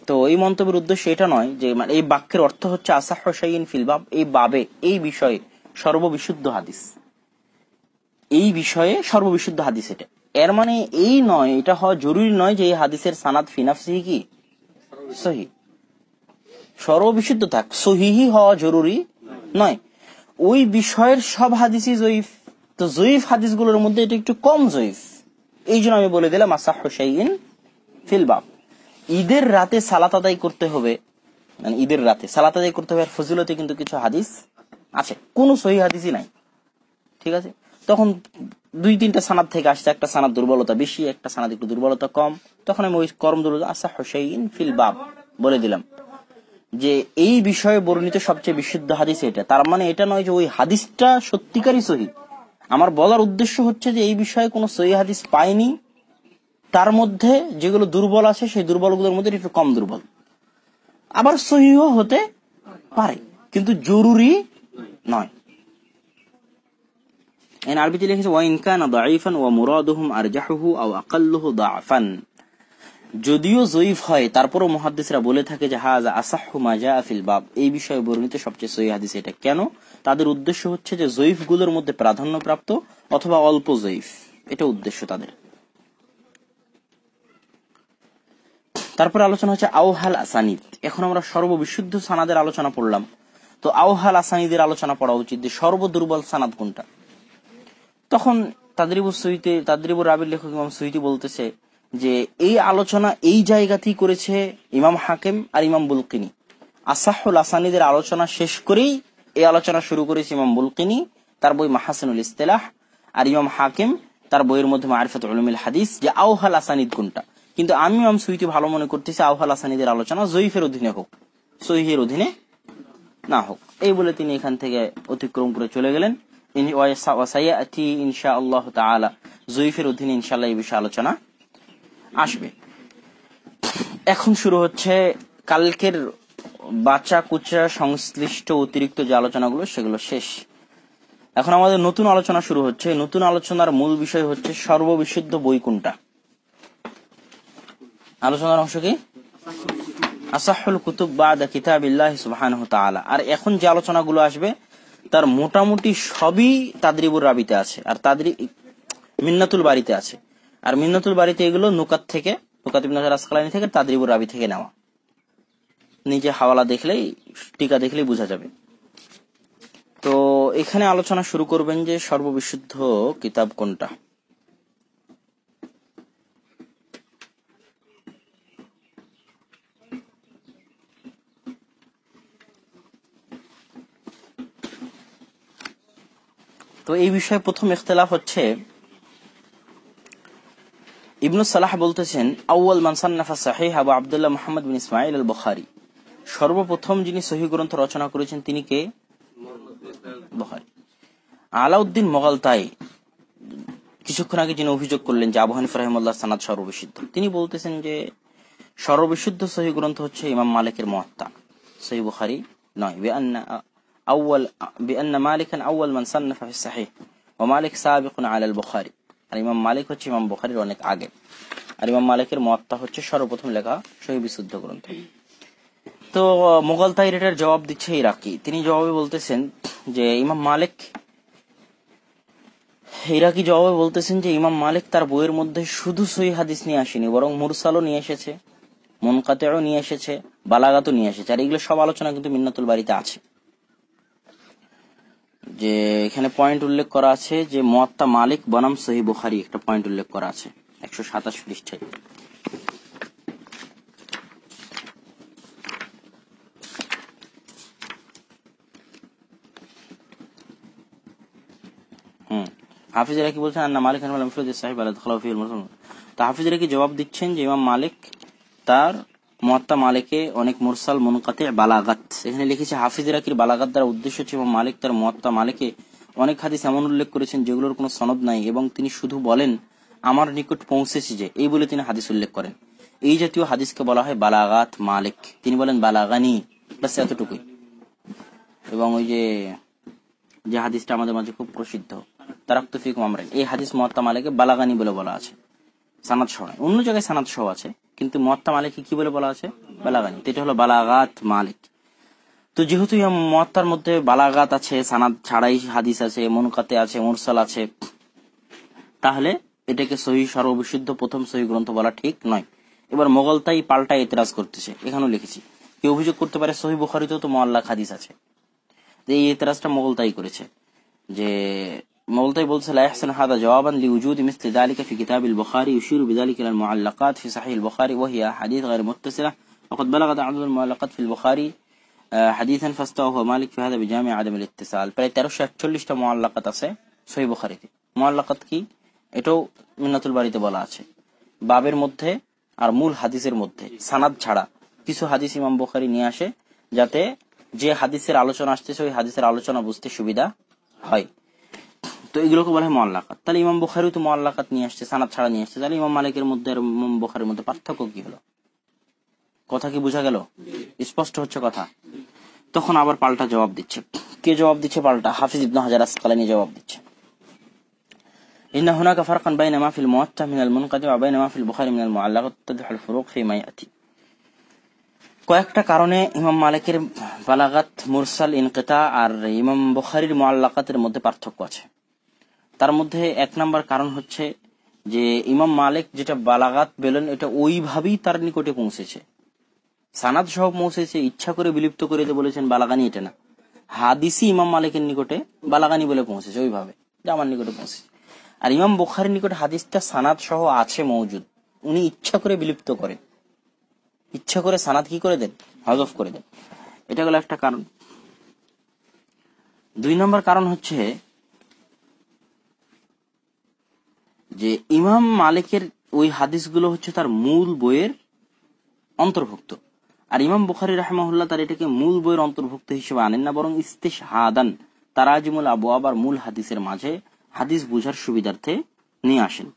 Speaker 1: তো এই মন্তব্যের উদ্দেশ্য এটা নয় যে মানে এই বাক্যের অর্থ হচ্ছে আসাহ শাহিন ফিলবাব এই বাবে, এই বিষয়ে সর্ববিশুদ্ধ হাদিস। এই বিষয়ে সর্ববিশুদ্ধ হাদিস এটা। এর মানে এই নয়, এটা হওয়া জরুরি নয় যে এই হাদিসের সানাদ ফিনাফসিহি কি? সহি। সর্ববিশুদ্ধ থাক, সহিহি হওয়া জরুরি নয়। ওই বিষয়ের সব হাদিসই জয়ীফ। তো জয়ীফ হাদিসগুলোর মধ্যে এটা একটু কম জয়ীফ। এই জন্য আমি বলে দিলাম, আসাহ হুসাইন ফিলবাব ঈদের রাতে সালাত আদায় করতে হবে। মানে ঈদের রাতে সালাত আদায় করতে হবে আর ফজিলতে কিন্তু কিছু হাদিস আছে। কোনো সহি হাদিসই নাই। ঠিক আছে? তখন দুই তিনটা সানাদ থেকে আসছে, একটা সানাদ দুর্বলতা বেশি, একটা সানাদ একটু দুর্বলতা কম। তখন আমি ওই করম দুর্বলতা আসা হোসেইন ফিল বাব, বলে দিলাম। যে এই বিষয়ে বর্ণিত সবচেয়ে বিশুদ্ধ হাদিস এটা। তার মানে এটা নয় যে ওই হাদিসটা সত্যিকারই সহি। আমার বলার উদ্দেশ্য হচ্ছে যে এই বিষয়ে কোনো সহি হাদিস পাইনি। তার মধ্যে যেগুলো দুর্বল আছে, সেই দুর্বলগুলোর মধ্যে একটু কম দুর্বল। আবার সহিও হতে পারে, কিন্তু জরুরি নয়। এন আরবিতে লিখেছে কানা দাঈফান ওয়া মুরাদুহুম আরজাহুহু আও আকাল্লুহু যদিও জয়ীফ হয়, তারপরও বলে থাকে যে হাজা আসাহু মা জাআ ফিল বাব। এই বিষয়ে বর্ণিত সবচেয়ে সহিহ হাদিস এটা। কেন? তাদের উদ্দেশ্য হচ্ছে যে মধ্যে প্রাধান্যপ্রাপ্ত অথবা অল্প জয়ীফ। এটা উদ্দেশ্য তাদের। তারপর আলোচনা হচ্ছে আওহাল আসানিদ। এখন আমরা সর্ববিশুদ্ধ সানাদের আলোচনা পড়লাম। তো আওহাল আসানিদের আলোচনা পড়া উচিত যে, সর্বদুর্বল সানাদ কোনটা? তখন তাদরিবুর সহিতে তাদরিবুর রাবির লেখক ইমাম সহিতি বলতেছে যে, এই আলোচনা এই জায়গাতেই করেছে ইমাম হাকিম আর ইমাম বুলকিনি। আসাহুল আসানিদের আলোচনা শেষ করেই এই আলোচনা শুরু করেছে ইমাম বুলকিনি, তার বই মাহাসিনুল ইস্তেলাহ, আর ইমাম হাকিম তার বইয়ের মধ্যে মারিফত উলুমিল হাদিস, যে আউহাল আসানিদ কোনটা। কিন্তু আমি ইমাম সুইতি ভালো মনে করতেছি আউহাল আসানিদের আলোচনা জয়ীফের অধীনে হোক, সহিহের অধীনে না হোক। এই বলে তিনি এখান থেকে অতিক্রম করে চলে গেলেন। ইনশা আল্লাহ তালা অধীনে ইনশাল্লাহ এই বিষয়ে আলোচনা আসবে। এখন শুরু হচ্ছে কালকের বাচ্চা কুচা সংশ্লিষ্ট অতিরিক্ত যে আলোচনাগুলো, সেগুলো শেষ। এখন আমাদের নতুন আলোচনা শুরু হচ্ছে। নতুন আলোচনার মূল বিষয় হচ্ছে সর্ববিশুদ্ধ বই কোনটা? আলোচনার অংশ কি? আসাহুল কুতুব সুবহানাহু তাআলা। আর এখন যে আলোচনাগুলো আসবে তার মোটামুটি সবই তাদরিবুর রাবিতে আছে। আর তাদরি মিন্নাতুল বাড়িতে আছে। আর মিন্নাতুল বাড়িতে এগুলো নুকাত থেকে নুকাত থেকে তাদরিবুর রাবি থেকে নেওয়া। নিজে হাওয়ালা দেখলেই, টিকা দেখলেই বোঝা যাবে। তো এখানে আলোচনা শুরু করবেন যে সর্ববিশুদ্ধ কিতাব কোনটা? তো এই বিষয়ে প্রথম ইখতলাফ হচ্ছে, ইবনু সালাহ বলতেছেন, আউ্য়াল মানসান্নাফা সাহিহ আবু আবদুল্লাহ মোহাম্মদ বিন ইসমাইল আল বুখারি সর্বপ্রথম যিনি সহি গ্রন্থ রচনা করেছেন, তিনি কে? বুখারি। আলাউদ্দিন মোগাল তাই কিছুক্ষণ আগে যিনি অভিযোগ করলেন যে আবু হানিফ সানাদ সর্ববিশুদ্ধ, তিনি বলতেছেন যে সর্ববিশুদ্ধ সহি গ্রন্থ হচ্ছে ইমাম মালিকের মহাত্মা সহি বুখারি নয়। أول بأن مالكا أول من صنف في الصحيح ومالك سابق على البخاري আর ইমাম মালিক হচ্ছে ইমাম বুখারির অনেক আগে আর ইমাম মালিকের মত্তা হচ্ছে সর্বপ্রথম লেখা সহি বিশুদ্ধ গ্রন্থ তো মোগল তাই এটার জবাব দিচ্ছে ইরাকি তিনি জবাবে বলতেছেন যে ইমাম মালিক ইরাকি জবাবে বলতেছেন যে ইমাম মালিক তার বইয়ের মধ্যে শুধু সহি হাদিস নিয়ে আসেনি বরং মুরসালও নিয়ে এসেছে মনকাতেও নিয়ে এসেছে বালাগাতও নিয়ে এসেছে আর এগুলো সব আলোচনা কিন্তু মিন্নাতুল বাড়িতে আছে যে এখানে পয়েন্ট উল্লেখ করা আছে যে মোয়াত্তা মালিক বনাম সহি বুখারি, একটা পয়েন্ট উল্লেখ করা আছে, একশো সাতাশ পৃষ্ঠায় কি বলছেন? না মালিক সাহেব তা হাফিজেরা কি জবাব দিচ্ছেন যে ইমাম মালিক তার মোয়াত্তা মালিকে অনেক মুরসাল মনুকাতে বালাগাত। এখানে লিখেছে হাফিজ রাকির বালাগাত দ্বারা উদ্দেশ্য হচ্ছে এবং মালিক তার মোয়াত্তা মালিকে অনেক হাদিস এমন উল্লেখ করেছেন যেগুলোর কোনো সনদ নাই এবং তিনি শুধু বলেন, আমার নিকট পৌঁছেছি যে, এই বলে তিনি হাদিস উল্লেখ করেন। এই জাতীয় হাদিসকে বলা হয় বালাগাত মালিক। তিনি বলেন, বালাগানি। ব্যাস, এতটুকুই। এবং ওই যে যে হাদিসটা আমাদের মাঝে খুব প্রসিদ্ধ তারাক্তফিক মামরেন এই হাদিস মোয়াত্তা মালিকে বালাগানি বলে বলা আছে। সানাদ সহ নয় অন্য জায়গায় সানাদ সহ আছে, কিন্তু মত্তা মালিক কি বলে বলা আছে? বালাগানি। এটা হলো বালাগাত মালিক। তো যেহেতু মত্তার মধ্যে বালাগাত আছে সানাদ ছাড়াই হাদিস আছে, মনুকাতে আছে, মুরসাল আছে, তাহলে এটাকে সহি সর্ববিশুদ্ধ প্রথম সহি গ্রন্থ বলা ঠিক নয়। এবার মোগল তাই পাল্টা এতরাজ করতেছে, এখানেও লিখেছি। কেউ অভিযোগ করতে পারে সহি বুখারিতেও তো মোয়াল্লা হাদিস আছে। এই এতরাজটা মোগল তাই করেছে যে مولطي بولس لا يحسن هذا جوابا لوجود مثل ذلك في كتاب البخاري يشير بذلك إلى المعلقات في صحيح البخاري وهي أحاديث غير متصلة وقد بلغت عدد المعلقات في البخاري آه، حديثا فاستوى هو مالك في هذا بجامع عدم الاتصال প্রায় তেরোশো একচল্লিশটা মোয়াল্লাকাত আছে সহি বুখারিতে মোয়াল্লাকাত কি এটাও মিন্নাতুল বাড়িতে বলা আছে বাবের মধ্যে আর মূল হাদিসের মধ্যে সানাদ ছাড়া কিছু হাদিস ইমাম বুখারি নিয়ে আসে যাতে যে হাদিসের আলোচনা আসতেছে ওই হাদিসের আলোচনা বুঝতে সুবিধা হয় তো এগুলোকে বলা হয় মোয়াল্লাকাত তাহলে ইমাম বুখারিও তো মোয়াল্লাকাত নিয়ে আসছে সানাদ ছাড়া নিয়ে আসছে তাহলে ইমাম মালিকের মধ্যে আর ইমাম বুখারির মধ্যে পার্থক্য কি হলো কথা কি বোঝা গেল স্পষ্ট হচ্ছে কথা তখন আবার পাল্টা জবাব দিচ্ছে কে জবাব দিচ্ছে পাল্টা হাফিজ ইবনে হাজার আসকালানি জবাব দিচ্ছে إن هناك فرقا بين ما في الموطأ من المنقطع وبين ما في البخاري من المعلقات تتضح الفروق فيما يأتي কয়েকটা কারণে ইমাম মালিকের বালাগাত মুরসাল ইনকিতা আর ইমাম বুখারির মুআল্লাকাতের মধ্যে পার্থক্য আছে তার মধ্যে এক নাম্বার কারণ হচ্ছে যে ইমাম মালিক যেটা বালাগাত বেলেন এটা ওইভাবেই তার নিকটে পৌঁছেছে। সানাদ সহ পৌঁছেছে, ইচ্ছা করে বিলুপ্ত করে দিয়ে বলেছেন, বালাগানি এটা না। হাদিসি ইমাম মালিকের নিকটে বালাগানি বলে পৌঁছেছে, ওইভাবে, যে আমার নিকটে পৌঁছেছে। আর ইমাম বুখারির নিকটে হাদিসটা সানাদ সহ আছে মৌজুদ উনি ইচ্ছা করে বিলুপ্ত করেন। ইচ্ছা করে সানাদ কি করে দেন? হজফ করে দেন। এটা হলো একটা কারণ। দুই নম্বর কারণ হচ্ছে যে ইমাম মালিকের ওই হাদিসগুলো হচ্ছে তার মূল বইয়ের অন্তর্ভুক্ত। আর ইমাম বুখারি রাহমাহুল্লাহ তার এটাকে মূল বইয়ের অন্তর্ভুক্ত হিসেবে আনেন না, বরং ইস্তেশ হাদান তারাজিমুল আবু আবার মূল হাদিসের মাঝে হাদিস বুঝার সুবিধার্থে নিয়ে আসেন।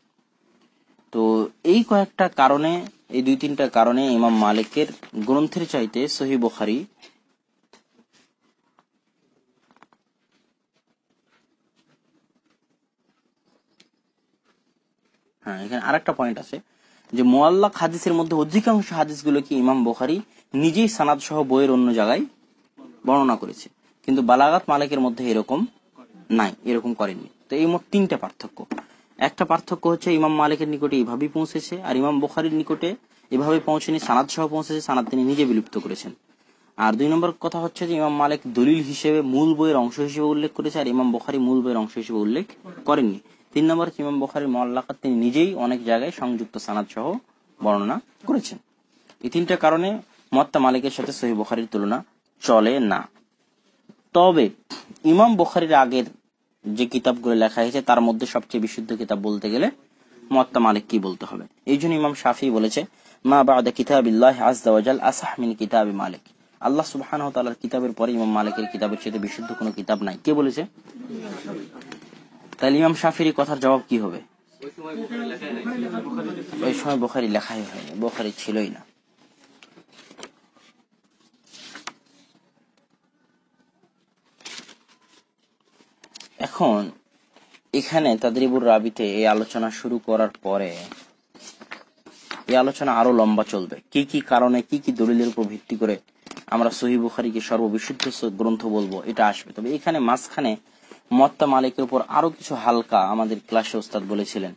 Speaker 1: তো এই কয়েকটা কারণে, এই দুই তিনটা কারণে ইমাম মালিকের গ্রন্থের চাইতে সহি বুখারি হ্যাঁ এখানে আরেকটা পয়েন্ট আছে যে মোয়াল্লাক হাদিসের মধ্যে অধিকাংশ ইমাম নিজেই সানাদ সহ বইয়ের অন্য জায়গায় বর্ণনা করেছে। কিন্তু বালাগাত মালিকের মধ্যে এরকম নাই, এরকম করেননি। তো এই মোট তিনটা পার্থক্য। একটা পার্থক্য হচ্ছে ইমাম মালিকের নিকটে এইভাবেই পৌঁছেছে আর ইমাম বুখারির নিকটে এভাবে পৌঁছেনি সানাদ সহ পৌঁছেছে, সানাদ তিনি নিজে বিলুপ্ত করেছেন। আর দুই নম্বর কথা হচ্ছে যে ইমাম মালিক দলিল হিসেবে মূল বইয়ের অংশ হিসেবে উল্লেখ করেছে আর ইমাম বুখারি মূল বইয়ের অংশ হিসেবে উল্লেখ করেননি। তিন নম্বর ইমাম বুখারির মোয়াল্লাকাত তিনি নিজেই অনেক জায়গায় সংযুক্ত সানাদ সহ বর্ণনা করেছেন। এই তিনটা কারণে মত্তা মালিকের সাথে সহি বুখারির তুলনা চলে না। তবে ইমাম বুখারির আগের যে কিতাবগুলো লেখা হয়েছে, তার মধ্যে সবচেয়ে বিশুদ্ধ কিতাব বলতে গেলে মত্তা মালিক কি বলতে হবে? এই জন্য ইমাম শাফি বলেছে, মা বাদা কিতাবিল্লাহ আজদাওয়াজাল আসাহ মিন কিতাবি মালিক। আল্লাহ সুবহানাহু ওয়া তাআলার কিতাবের পরে ইমাম মালিকের কিতাবের চেয়ে বিশুদ্ধ কোনো কিতাব নাই। কে বলেছে? তাহলে ইমাম শাফির কথার জবাব কি হবে? ওই সময় বোখারি লেখাই হয়নি বোখারি ছিলই না। এখন, এখানে তাদরিবুর রাবিতে এই আলোচনা শুরু করার পরে এই আলোচনা আরও লম্বা চলবে। কি কি কারণে, কি কি দলিলের উপর ভিত্তি করে আমরা সহি বুখারিকে সর্ববিশুদ্ধ গ্রন্থ বলব, এটা আসবে। তবে এখানে মাঝখানে মত্তা মালিকের উপর আরও কিছু হালকা আমাদের ক্লাসে ওস্তাদ বলেছিলেন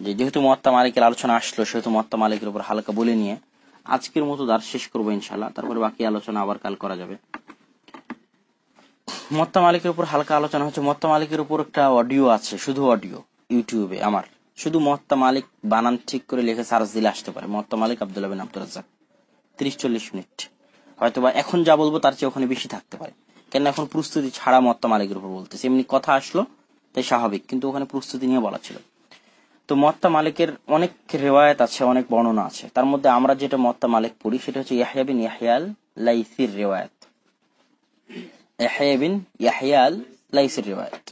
Speaker 1: যেহেতু মত্তা মালিকের আলোচনা আসলো, সেহেতু মত্তা মালিকের উপর হালকা বলে নিয়ে আজকের মতো দার শেষ করব ইনশাল্লাহ তারপরে বাকি আলোচনা আবার কাল করা যাবে। মত্তা মালিকের উপর হালকা আলোচনা হচ্ছে মত্তা মালিকের উপর একটা অডিও আছে, শুধু অডিও, ইউটিউবে আমার। শুধু মত্তা মালিক বানান ঠিক করে লিখে সার্চ দিলে আসতে পারে। মত্তা মালিক আব্দুল্লাহ আব্দুল রাজ্জাক। তিরিশ চল্লিশ মিনিট। হয়তো বা এখন যা বলব তার চেয়ে ওখানে বেশি থাকতে পারে। কেন এখন প্রস্তুতি ছাড়া মত্তা মালিকের উপর বলতেছে। এমনি কথা আসলো, তাই স্বাভাবিক, কিন্তু ওখানে প্রস্তুতি নিয়ে বলা ছিল। তো মত্তা মালিকের অনেক রেওয়ায়ত আছে, অনেক বর্ণনা আছে। তার মধ্যে আমরা যেটা মত্তা মালিক পড়ি, সেটা হচ্ছে ইয়াহিয়া বিন ইয়াহিয়াল লাইসির রেওয়ায়ত। ইয়াহিয়া বিন ইয়াহিয়াল লাইসির রেওয়ায়ত।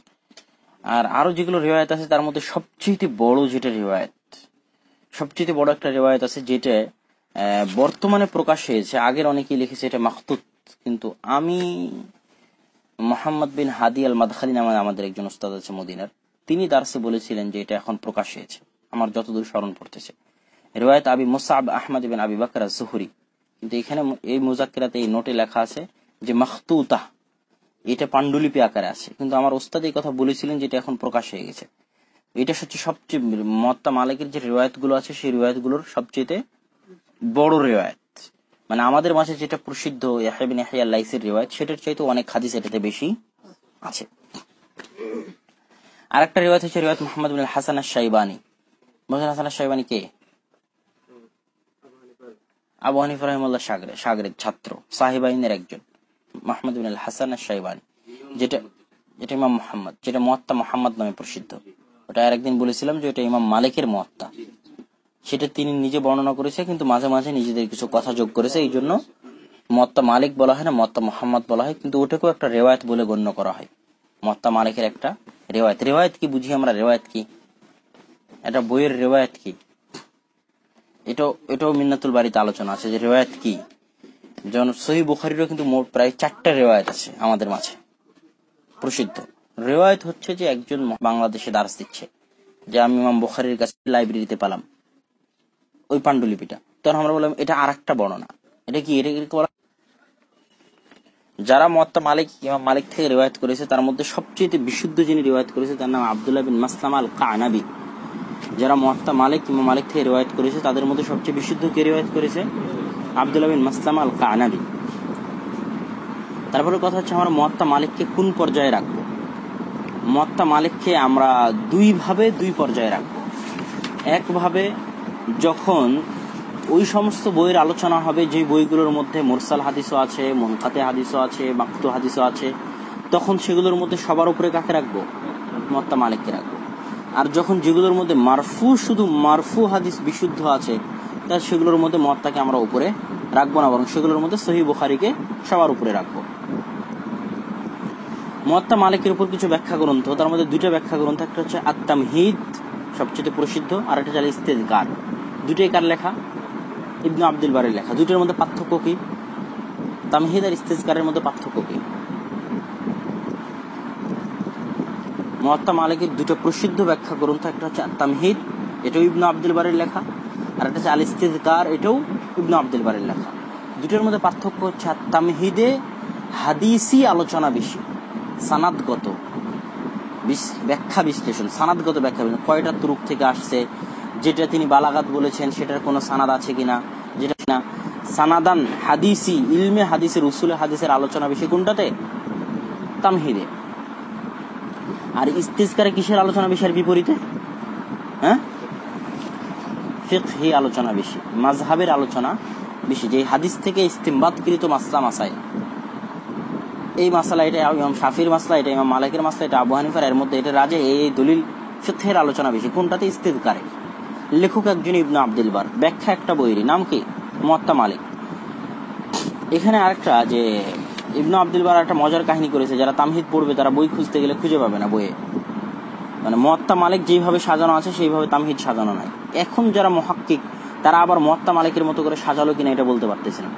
Speaker 1: আর আরও যেগুলো রেওয়ায়ত আছে, তার মধ্যে সবচেয়ে বড় যেটা রেওয়ায়ত সবচেয়ে বড় একটা রেওয়ায়ত আছে যেটা বর্তমানে প্রকাশ হয়েছে। আগের অনেকেই লিখেছে এটা মাহতুত কিন্তু আমি মোহাম্মদ বিন হাদি আল মাদখালি নামে আমাদের একজন উস্তাদ আছে মদিনার। তিনি দার্সে বলেছিলেন যে এটা এখন প্রকাশ হয়েছে। আমার যতদূর স্মরণ পড়তেছে। রেওয়ায়ত আবি মুসাব আহমদ বিন আবি বাকর জুহরি কিন্তু এখানে এই মুজাক্কিরাতে এই নোটে লেখা আছে যে মাহতুতা এটা পাণ্ডুলিপি আকারে আছে। কিন্তু আমার ওস্তাদ এই কথা বলেছিলেন যে এটা এখন প্রকাশ হয়ে গেছে। এটা হচ্ছে সবচেয়ে মত্তা মালিকের যে রেওয়ায়তগুলো আছে, সেই রেওয়ায়তগুলোর সবচেয়ে বড় রেওয়ায়ত। মানে আমাদের মাঝে যেটা প্রসিদ্ধ সেটার চাইতে অনেক হাদিস এটাতে বেশি আছে। আরেকটা রেওয়ায়ত হচ্ছে রেওয়ায়ত মোহাম্মদ হাসান শাইবানি মোহাম্মদ হাসান শাইবানি কে? আবু হানিফ রহমুল্লাহ সাগরে সাগরের ছাত্র সাহিবাইনের একজন মাহমুদ হাসান সাইবানি যেটা যেটা ইমাম মোহাম্মদ, যেটা মোয়াত্তা মোহাম্মদ নামে প্রসিদ্ধ। ওটা আর একদিন বলেছিলাম যে ওটা ইমাম মালিকের মোয়াত্তা। সেটা তিনি নিজে বর্ণনা করেছে, কিন্তু মাঝে মাঝে নিজেদের কিছু কথা যোগ করেছে, এই জন্য মত্তা মালিক বলা হয় না, মত্তা মোহাম্মদ বলা হয়, কিন্তু ওটাকেও একটা রেওয়ায়ত বলে গণ্য করা হয়। মত্তা মালিকের একটা রেওয়ায়ত। রেওয়ায়ত কি বুঝি আমরা? রেওয়ায়ত কি? এটা বইয়ের রেওয়ায়ত কি? এটাও এটাও মিন্নাতুল বাড়িতে আলোচনা আছে যে রেওয়ায়ত কি? যেমন সহি বুখারিরও কিন্তু মোট প্রায় চারটা রেওয়ায়ত আছে আমাদের মাঝে। প্রসিদ্ধ। রেওয়ায়ত হচ্ছে যে একজন বাংলাদেশে দার্স দিচ্ছে, যে আমি ইমাম বুখারির কাছে লাইব্রেরিতে পেলাম। ওই পাণ্ডুলিপিটা। তখন আমরা বললাম, এটা আর একটা বর্ণনা। এটা কি? এটা যারা মত্তা মালিক ইমাম মালিক থেকে রেওয়ায়ত করেছে, তার মধ্যে সবচেয়ে বিশুদ্ধ যিনি রেওয়ায়ত করেছে, তার নাম আব্দুল্লাহ বিন মাসলাম আল কানাবি যারা মত্তা মালিক ইমাম মালিক থেকে রেওয়ায়ত করেছে, তাদের মধ্যে সবচেয়ে বিশুদ্ধ কে রেওয়ায়ত করেছে? আব্দুল্লাহ বিন মাসলাম আল কানাবি তারপরে কথা হচ্ছে, আমরা মত্তা মালিককে কোন পর্যায়ে রাখব? মত্তা মালিককে আমরা দুইভাবে দুই পর্যায়ে রাখব। একভাবে যখন ওই সমস্ত বইয়ের আলোচনা হবে যে বইগুলোর মধ্যে মোরসাল হাদিসও আছে মনকাতে হাদিসও আছে, মাকতু হাদিসও আছে, তখন সেগুলোর মধ্যে সবার উপরে কাকে রাখব? মত্তা মালিককে রাখব। আর যখন যেগুলোর মধ্যে মারফু, শুধু মারফু হাদিস বিশুদ্ধ আছে, তা সেগুলোর মধ্যে মত্তাকে আমরা উপরে রাখব না, বরং সেগুলোর মধ্যে সহি বুখারিকে সবার উপরে রাখব। মত্তা মালিকের উপর কিছু ব্যাখ্যা গ্রন্থ, তার মধ্যে দুইটা ব্যাখ্যা গ্রন্থ, একটা হচ্ছে আত্মাম হিদ সবচেয়ে প্রসিদ্ধ, আর একটা হচ্ছে ইস্তেজগার দুইটাই কার লেখা? ইবনু আব্দুল বারের লেখা। দুটোর মধ্যে পার্থক্য কি? তামহিদ আর ইস্তেজগারের মধ্যে পার্থক্য কি? মহাত্মা মালিকের দুটো প্রসিদ্ধ ব্যাখ্যা গ্রন্থ, একটা হচ্ছে তামহিদ এটাও ইবনু আব্দুল বারের লেখা, আর একটা হচ্ছে আল ইস্তেজগার এটাও ইবনু আব্দুল বারের লেখা। দুটোর মধ্যে পার্থক্য হচ্ছে তামহিদে হাদিসি আলোচনা বেশি, সানাদগত। ব্যাখ্যা বিশ্লেষণ, সানাদগত ব্যাখ্যা বিশ্লেষণ। কয়টা তুরুক থেকে আসছে? যেটা তিনি বালাগাত বলেছেন, সেটার কোনো সানাদ আছে কিনা? যেটা কিনা? সানাদান হাদিসি, ইলমে হাদিসের, উসুলে হাদিসের আলোচনা বেশি কোনটাতে? তামহিদে। আর ইস্তিস্কারে কিসের আলোচনা বেশি আর বিপরীতে? হ্যাঁ? আলোচনা বেশি মাঝহাবের আলোচনা বেশি, যে হাদিস থেকে ইস্তিমবাদকৃত মাসলা মাসাই এই মাসালা, এটা ইমাম শাফির মাসলা, এটা ইমাম মালিকের মাসলা, এটা আবু হানিফার, এর মধ্যে এটা রাজে এই দলিল ফিকহের আলোচনা বেশি। কোনটাতে ইস্তিদকারে লেখক একজন ইবনু আব্দুল বার ব্যাখ্যা একটা বইয়েরই। নাম কি? মত্তা মালিক। এখানে আরেকটা যে ইবনু আব্দুল বার একটা মজার কাহিনী করেছে, যারা তামহিদ পড়বে, তারা বই খুঁজতে গেলে খুঁজে পাবে না বইয়ে। মানে মত্তা মালিক যেভাবে সাজানো আছে, সেইভাবে তামহিদ সাজানো নাই। এখন যারা মহাক্কিক, তারা আবার মত্তা মালিকের মতো করে সাজালো কিনা এটা বলতে পারতেছে না।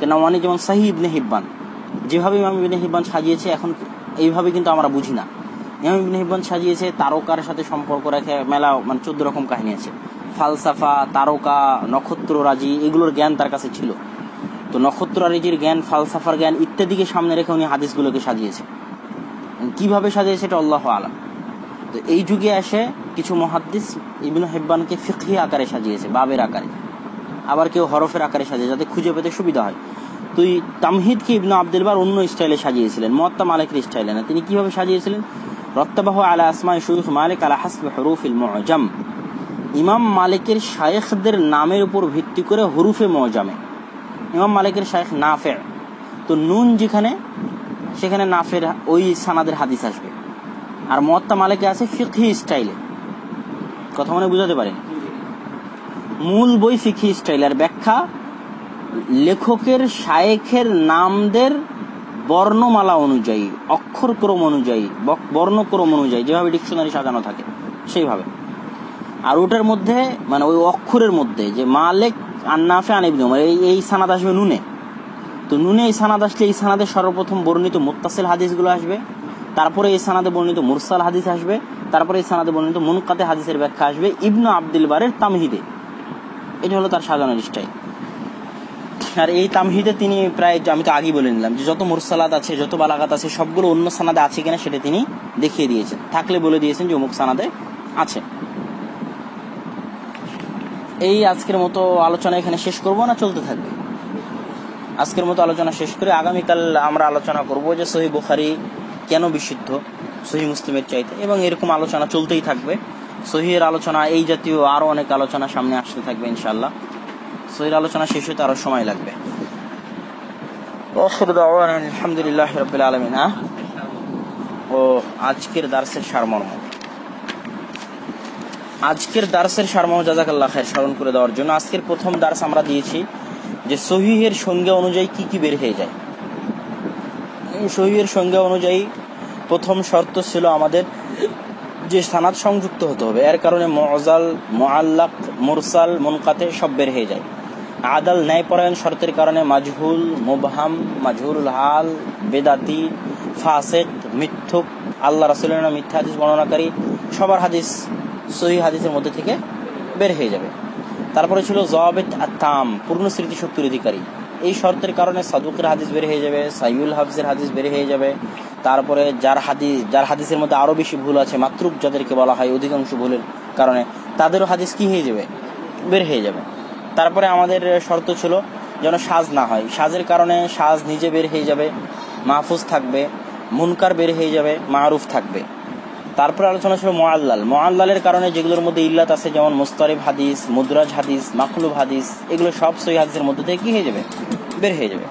Speaker 1: কেন মানে যেমন সাহি ইবনে হিব্বান যেভাবে ইমাম ইবনে হিব্বান সাজিয়েছে, এখন এইভাবে কিন্তু আমরা বুঝি না। ইমাম ইবনে হিব্বান সাজিয়েছে, তারকার সাথে সম্পর্ক রেখে মেলা মানে চোদ্দ রকম কাহিনী আছে। ফালসাফা, তারকা নক্ষত্র রাজি এগুলোর জ্ঞান তার কাছে ছিল। তো নক্ষত্র রাজির জ্ঞান, ফালসাফার জ্ঞান ইত্যাদিকে সামনে রেখে উনি হাদিসগুলোকে সাজিয়েছে কীভাবে সাজিয়েছে এটা আল্লাহ আলাম। তো এই যুগে এসে কিছু মহাদ্দিস ইবনু হেব্বানকে ফিকহি আকারে সাজিয়েছে, বাবের আকারে। আবার কেউ হরফের আকারে সাজিয়ে যাতে খুঁজে পেতে সুবিধা হয়। তুই তামহিদকে ইবনু আব্দুল বার অন্য স্টাইলে সাজিয়েছিলেন মত্তা মালিকের স্টাইলে না। তিনি কীভাবে সাজিয়েছিলেন? রত্তাবাহ আলা আসমা শুরুফ মালিক আলা হাসব হরুফিল মুআজাম ইমাম মালিকের শায়েখদের নামের উপর ভিত্তি করে হরুফে মজামে। ইমাম মালিকের শায়েখ নাফে। তো নুন যেখানে সেখানে নাফের ওই সানাদের হাদিস আসবে। আর মত্তা মালিকে আছে ফিকহি স্টাইলে। কথা মনে বুঝাতে পারেন? মূল বই ফিকহি স্টাইল। আর ব্যাখ্যা লেখকের, শায়েখের নামদের বর্ণমালা অনুযায়ী, অক্ষরক্রম অনুযায়ী বর্ণক্রম অনুযায়ী যেভাবে ডিকশনারি সাজানো থাকে, সেইভাবে। আর ওটার মধ্যে মানে ওই অক্ষরের মধ্যে যে মালেক আন্নাফে আনিবনে এই এই সানাদ আসবে নুনে। তো নুনে এই সানাদ আসলে এই সানাদের সর্বপ্রথম বর্ণিত মোত্তাসিল হাদিসগুলো আসবে, তারপরে এই সানাদে বর্ণিত মুরসাল হাদিস আসবে, তারপরে এই সানাদে বর্ণিত মুনকাতে হাদিসের ব্যাখ্যা আসবে ইবনু আব্দুল বারের তামহিদে। এটা হলো তার সাজানোর স্টাইল আর এই তামহিদে তিনি প্রায় আমি তো আগেই বলে নিলাম যে যত মুরসালাত আছে, যত বালাগাত আছে, সবগুলো অন্য সানাদে আছে কিনা সেটা তিনি দেখিয়ে দিয়েছেন। থাকলে বলে দিয়েছেন যে অমুক সানাদে আছে। এই আজকের মতো আলোচনা এখানে শেষ করব না চলতে থাকবে? আজকের মতো আলোচনা শেষ করে আগামীকাল আমরা আলোচনা করব যে সহি বুখারি কেন বিশুদ্ধ, সহি মুসলিমের চাইতে, এবং এরকম আলোচনা চলতেই থাকবে। সহির আলোচনা, এই জাতীয় আরও অনেক আলোচনা সামনে আসতে থাকবে ইনশাল্লাহ সহির আলোচনা শেষ হতে আরও সময় লাগবে। আলহামদুলিল্লাহ রাব্বিল আলামিন? ও আজকের দার্সের সারমর্ম। আজকের দার্সের সারমর্ম জাজাকাল্লাহ খায়ের স্মরণ করে দেওয়ার জন্য আজকের প্রথম দার্স আমরা দিয়েছি যে সহিহের সংজ্ঞা অনুযায়ী কি কি বের হয়ে যায়। সহিহের সংজ্ঞা অনুযায়ী প্রথম শর্ত ছিল আমাদের যে সানাদ সংযুক্ত হতে হবে। এর কারণে মজাল মোয়াল্লাক মুরসাল মুনকাতে সব বের হয়ে যায়। আদাল ন্যায়পরায়ণ শর্তের কারণে মাজহুল, মুবহাম মাজহুল হাল, বেদাতি, ফাসেক, মিথ্যুক, আল্লাহ রাসুলের মিথ্যা হাদিস বর্ণনাকারী সবার হাদিস, সহি হাদিসের মধ্যে থেকে বের হয়ে যাবে। তারপরে ছিল জবাবেত আতাম পূর্ণ স্মৃতিশক্তির অধিকারী। এই শর্তের কারণে সাদুকের হাদিস বের হয়ে যাবে সাইউল হাফিজের হাদিস বের হয়ে যাবে। তারপরে যার হাদিস, যার হাদিসের মধ্যে আরও বেশি ভুল আছে মাত্রুক যাদেরকে বলা হয়, অধিকাংশ ভুলের কারণে তাদেরও হাদিস কি হয়ে যাবে? বের হয়ে যাবে। তারপরে আমাদের শর্ত ছিল যেন সাজ না হয়। সাজের কারণে সাজ নিজে বের হয়ে যাবে, মাহফুজ থাকবে, মুনকার বের হয়ে যাবে, মারুফ থাকবে। তারপরে আলোচনা ছিল মোয়াল্লাল। মোয়াল্লালের কারণে যেগুলোর মধ্যে ইল্লাত আছে, যেমন মুস্তারিফ হাদিস, মুদ্রাজ হাদিস, মাকলুব হাদিস, এগুলো সব সই হাদিসের মধ্যে থেকে কি হয়ে যাবে? বের হয়ে যাবে।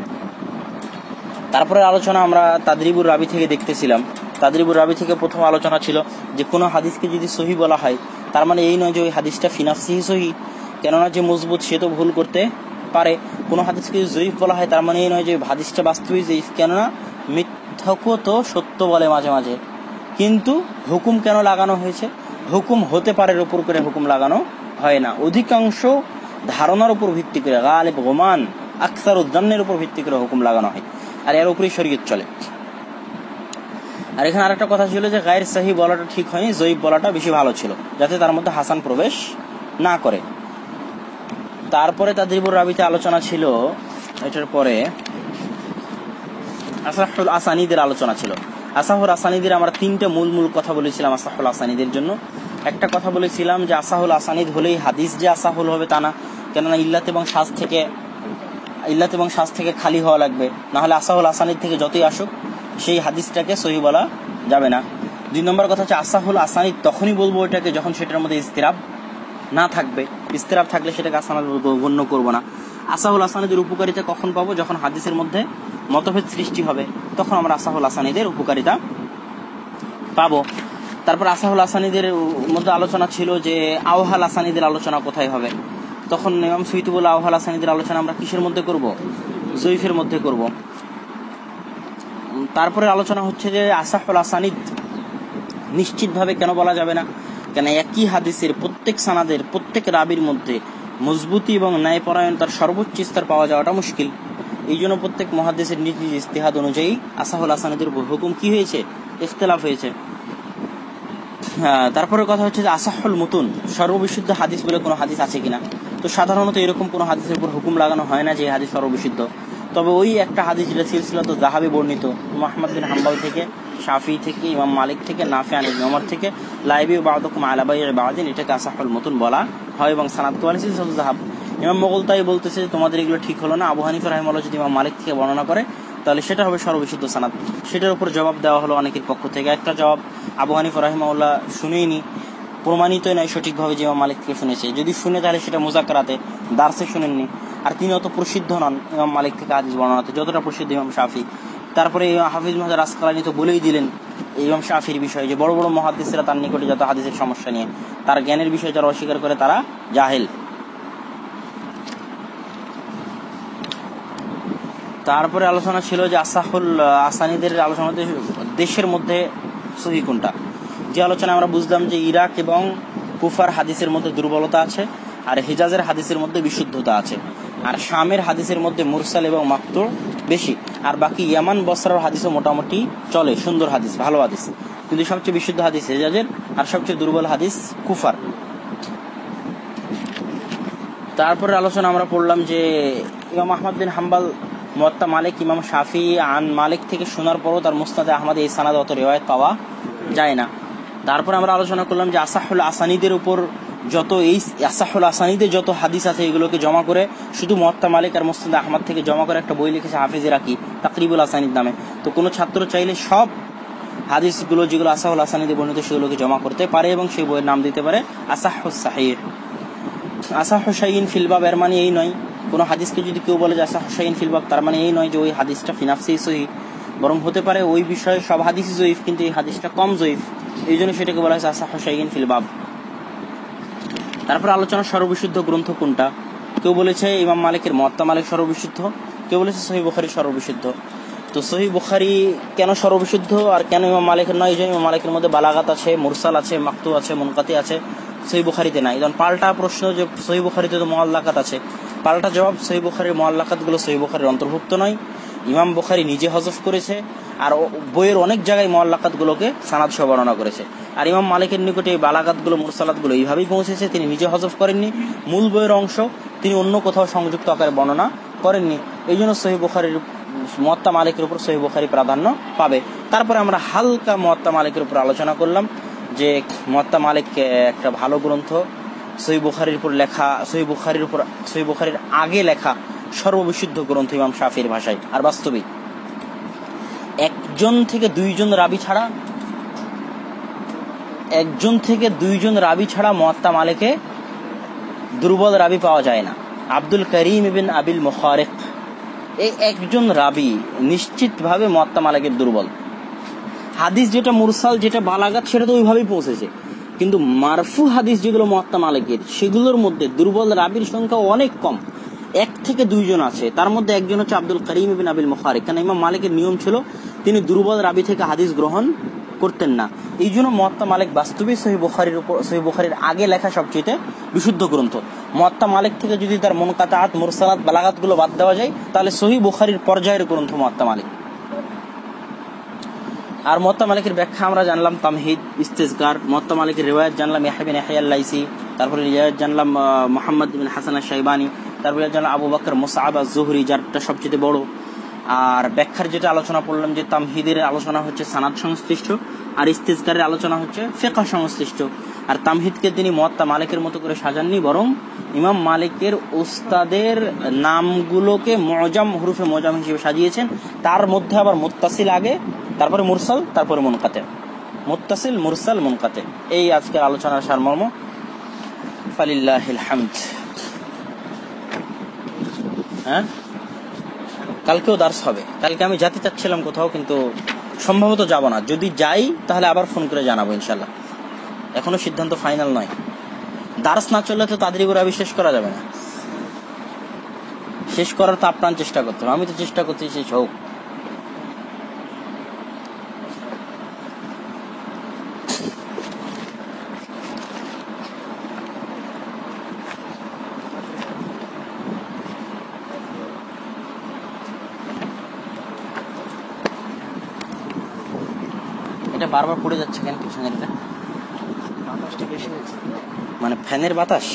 Speaker 1: তারপরে আলোচনা আমরা তাদরিবুর রাবি থেকে দেখতেছিলাম। তাদরিবুর রাবি থেকে প্রথম আলোচনা ছিল যে কোনো হাদিসকে যদি সহি বলা হয়, তার মানে এই নয় যে ওই হাদিসটা ফিনাফসিহি সহি কেননা যে মজবুত, সে তো ভুল করতে পারে। কোনো হাদিসকে যদি জয়ীফ বলা হয়, তার মানে এই নয় যে হাদিসটা বাস্তবিক জয়ীফ। কেননা মিথ্যকও তো সত্য বলে মাঝে মাঝে। কিন্তু হুকুম কেন লাগানো হয়েছে? হুকুম হতে পারে উপর করে হুকুম লাগানো হয় না। অধিকাংশ ধারণার উপর ভিত্তি করে, গালেব, গোমান, আকসার উদ্যানের উপর ভিত্তি করে হুকুম লাগানো হয়। আর এর উপরেই শরীয়ত চলে। আর এখানে আরেকটা কথা ছিল যে গায়ের সাহি বলাটা ঠিক হয়নি জয়ীব বলাটা বেশি ভালো ছিল, যাতে তার মধ্যে হাসান প্রবেশ না করে। তারপরে তাদরিবুর রাবিতে আলোচনা ছিল, এটার পরে আসাহুল আসানিদের আলোচনা ছিল। আসাহুল আসানিদের আমরা তিনটে মূল মূল কথা বলেছিলাম আসাহুল আসানিদের জন্য। একটা কথা বলেছিলাম যে আসাহুল আসানিদ হলেই হাদিস যে আসাহুল হবে তা না, কেননা ইল্লাত এবং শ্বাস থেকে, ইল্লাত এবং শ্বাস থেকে খালি হওয়া লাগবে। না হলে আসাহুল আসানিদ থেকে যতই আসুক, সেই হাদিসটাকে সহি বলা যাবে না। দুই নম্বর কথা হচ্ছে, আসাহুল আসানিদ তখনই বলব ওইটাকে যখন সেটার মধ্যে ইস্তিরাব না থাকবে ইস্তিরাব থাকলে সেটাকে আসানাদ গণ্য করব না। আসাহুল আসানিদের উপকারিতা কখন পাবো? যখন হাদিসের মধ্যে মতভেদ সৃষ্টি হবে, তখন আমরা আসাহুল আসানিদের উপকারিতা পাবো। তারপর আসাহুল আসানিদের মধ্যে আলোচনা ছিল যে, আওহাল আসানিদের আলোচনা কোথায় হবে? তখন ইমাম সুইতুবুল আওহাল আসানিদের আলোচনা আমরা কিসের মধ্যে করব? জয়ীফের মধ্যে করব। তারপরে আলোচনা হচ্ছে যে, আসাহুল আসানিদ নিশ্চিতভাবে কেন বলা যাবে না? কেন একই হাদিসের প্রত্যেক সানাদের, প্রত্যেক রাবির মধ্যে মজবুতি এবং ন্যায়পরায়ণতার সর্বোচ্চ স্তর পাওয়া যাওয়াটা মুশকিল। এই জন্য প্রত্যেক মহাদেশের নিজ নিজ ইস্তেহাদ অনুযায়ী আসাহুল আসানিদের হুকুম কি হয়েছে? ইখতলাফ হয়েছে। হ্যাঁ তারপরে কথা হচ্ছে যে আসাহুল মতুন, সর্ববিশুদ্ধ হাদিস বলে কোনো হাদিস আছে কিনা? তো সাধারণত এরকম কোনো হাদিসের উপর হুকুম লাগানো হয় না যে হাদিস সর্ববিশুদ্ধ। তবে ওই একটা হাদিস যেটা সিলসিলা তো জাহাবি বর্ণিত। মোহাম্মদ বিন হাম্বাল থেকে, শাফি থেকে, ইমাম মালিক থেকে নাফে আন ইবনে ওমর থেকে, লাইবি বাদকুম আলাবাই বাদিন এটাকে আসাহুল মতুন বলা হয় এবং সানাদ কোয়ালিসি জাহাব ইমাম মোগল তাই বলতেছে যে তোমাদের এগুলো ঠিক হলো না। আবু হানিফা রাহিমাল্লাহ যদি ইমাম মালিক থেকে বর্ণনা করে, তাহলে সেটা হবে সর্ববিশুদ্ধ সানাদ সেটার উপর জবাব দেওয়া হলো অনেকের পক্ষ থেকে। একটা জবাব আবু হানিফা রাহিমাউল্লাহ শুনেইনি। প্রমাণিত নয় সঠিকভাবে যে ইমাম মালিক থেকে শুনেছে। যদি শুনে, তাহলে সেটা মোজাকরাতে দার্সে শুনেননি। আর তিনি অত প্রসিদ্ধ নন, ইমাম মালিক থেকে হাদিস বর্ণনাতে যতটা প্রসিদ্ধ ইমাম শাফি। তারপরে হাফিজ মাহাজার আসকালানি তো বলেই দিলেন ইমাম শাফির বিষয়ে যে বড় বড় মহাদিসরা তার নিকটে যত হাদিসের সমস্যা নিয়ে, তার জ্ঞানের বিষয়ে যারা অস্বীকার করে তারা জাহেল। তারপরে আলোচনা ছিল যে আসাহুল, আসানিদের আলোচনাতে দেশের মধ্যে সহি কোনটা? যে আলোচনা আমরা বুঝলাম যে ইরাক এবং কুফার হাদিসের মধ্যে দুর্বলতা আছে আর হেজাজের হাদিসের মধ্যে বিশুদ্ধতা আছে। আর শামের হাদিসের মধ্যে মুরসাল এবং মাকতুর বেশি। আর বাকি ইয়ামান বসরার হাদিসও মোটামুটি চলে, সুন্দর হাদিস, ভালো হাদিস। কিন্তু সবচেয়ে বিশুদ্ধ হাদিস হেজাজের আর সবচেয়ে দুর্বল হাদিস কুফার। তারপরে আলোচনা আমরা পড়লাম যে ইমাম আহমদ বিন হাম্বাল, মোয়াত্তা মালিক, ইমাম শাফি আন মালিক থেকে শোনার পরও তার মুস্তাদে আহমদ এই সানাদ অত রেওয়ায়ত পাওয়া যায় না। তারপরে আমরা আলোচনা করলাম যে আসাহুল আসানিদের উপর যত এই আসাহুল আসানিদে যত হাদিস আছে এগুলোকে জমা করে, শুধু মোয়াত্তা মালিক আর মুস্তাদ আহমদ থেকে জমা করে একটা বই লিখেছে হাফিজে রাখি তাকরিবুল আসানির নামে। তো কোনো ছাত্র চাইলে সব হাদিসগুলো যেগুলো আসাহুল আসানিদে বর্ণিত, সেগুলোকে জমা করতে পারে এবং সেই বইয়ের নাম দিতে পারে আসাহুস সাহির। আসাহুসাইন ফিলবাব এর মানে এই নয়। কোনো হাদিসকে যদি কেউ বলে যে আসা হোসাইন ফিলবাব তার মানে এই নয় যে ওই হাদিসটা ফিনাফসি সহি। বরং হতে পারে ওই বিষয়ে সব হাদিসই জয়ীফ, কিন্তু এই হাদিসটা কম জয়ীফ। এই জন্য সেটাকে বলা হয়েছে আসা হোসাইন ফিলবাব তারপর আলোচনা সর্ববিশুদ্ধ গ্রন্থ কোনটা? কেউ বলেছে ইমাম মালিকের মত্তা মালিক সর্ববিশুদ্ধ, কেউ বলেছে সহি বুখারি সর্ববিশুদ্ধ। তো সহি বুখারি কেন সর্ববিশুদ্ধ আর কেন ইমাম মালিকের নয়? জন্য ইমাম মালিকের মধ্যে বালাগাত আছে, মুরসাল আছে মাকতু আছে, মুনকাতি আছে সহি বুখারিতে নাই। কারণ পাল্টা প্রশ্ন যে সহি বুখারিতে তো মোয়াল্লাকাত আছে। পাল্টা জবাব সহি বুখারির মোয়াল্লাকাতগুলো সহি বুখারির অন্তর্ভুক্ত নয়। ইমাম বুখারি নিজে হজফ করেছে, আর বইয়ের অনেক জায়গায় মোয়াল্লাকাত গুলোকে সানাদ সহ বর্ণনা করেছে। আর ইমাম মালিকের নিকটে এই বালাগাতগুলো মুরসালাতগুলো এইভাবেই পৌঁছেছে, তিনি নিজে হজফ করেননি। মূল বইয়ের অংশ, তিনি অন্য কোথাও সংযুক্ত আকারে বর্ণনা করেননি। এই জন্য সহি বুখারির মত্তা মালিকের উপর সহি বুখারি প্রাধান্য পাবে। তারপরে আমরা হালকা মত্তা মালিকের উপর আলোচনা করলাম যে মত্তা মালিক একটা ভালো গ্রন্থ সহি বুখারির উপর লেখা সহি বুখারির উপর সহি বুখারির আগে লেখা সর্ববিশুদ্ধ গ্রন্থ ইমাম শাফির ভাষায়। আর বাস্তবিক। একজন থেকে দুইজন রাবি ছাড়া, একজন থেকে দুইজন রাবি ছাড়া মোয়াত্তা মালিকে দুর্বল রাবি পাওয়া যায় না। আব্দুল করিম বিন আবিল মুখারেক। এই একজন রাবি নিশ্চিতভাবে মোয়াত্তা মালিকের দুর্বল। হাদিস যেটা মুরসাল, যেটা বালাগাত, সেটা তো ওইভাবেই পৌঁছেছে। কিন্তু মারফু হাদিস যেগুলো মোয়াত্তা মালিকের, সেগুলোর মধ্যে দুর্বল রাবির সংখ্যা অনেক কম। এক থেকে দুইজন আছে। তার মধ্যে একজন হচ্ছে আব্দুল করিম বিন আবিল মুখারিক। কারণ ইমাম মালিকের নিয়ম ছিল, তিনি দুর্বল রাবি থেকে হাদিস গ্রহণ করতেন না। এই জন্য মত্তা মালিক বাস্তবিক সহি বুখারির উপর, সহি বুখারির আগে লেখা সবচেয়ে বিশুদ্ধ গ্রন্থ। মত্তা মালিক থেকে যদি তার মনকাতাত, মুরসালাত বালাগাতগুলো বাদ দেওয়া যায়, তাহলে সহি বুখারির পর্যায়ের গ্রন্থ মত্তা মালিক। আর মত্তা মালিকের ব্যাখ্যা আমরা জানলাম তামহিদ, ইস্তেজগার। মত্তা মালিকের রেওয়ায়ত জানলাম ইয়াহিবিন ইয়াহিয়াল্লাইসি তারপরে রেওয়ায়ত জানলাম মোহাম্মদ বিন হাসান শাইবানি তারপরে জানলাম আবু বকর মোসাহাবা জুহরি যারটা সবচেয়ে বড়। আর ব্যাখ্যার যেটা আলোচনা করলাম যে তামহিদের আলোচনা হচ্ছে সানাদ সংশ্লিষ্ট, আর ইস্তেজগারের আলোচনা হচ্ছে ফেকা সংশ্লিষ্ট। আর তামহিদকে তিনি মত্তা মালিকের মতো করে সাজাননি, বরং ইমাম মালিকের ওস্তাদের নামগুলোকে মজাম, হরুফে মজাম হিসেবে সাজিয়েছেন। তার মধ্যে আবার মোত্তাসিল আগে, তারপরে মুরসাল, তারপরে মুনকাতে। মুত্তাসিল, মুরসাল, মুনকাতে। এই আজকের আলোচনার সারমর্ম। ফালিল্লাহিল হ্যাঁ? কালকেও দার্স হবে। কালকে আমি যেতে চাচ্ছিলাম কোথাও, কিন্তু সম্ভবত যাব না। যদি যাই, তাহলে আবার ফোন করে জানাব ইনশাল্লাহ এখনও সিদ্ধান্ত ফাইনাল নয়। দার্স না চললে তো তাদের করে শেষ করা যাবে না। শেষ করার তো আপ্রাণ চেষ্টা করতে আমি তো চেষ্টা করছি শেষ হোক। এটা বারবার পড়ে যাচ্ছে কেন পিছনের এটা
Speaker 2: বাতাসটা বেশি হচ্ছে
Speaker 1: মানে ফ্যানের বাতাস?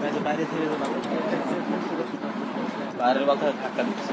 Speaker 2: বাইরে বাইরে থেকে
Speaker 1: বাইরের বাতাস ধাক্কা দিচ্ছে।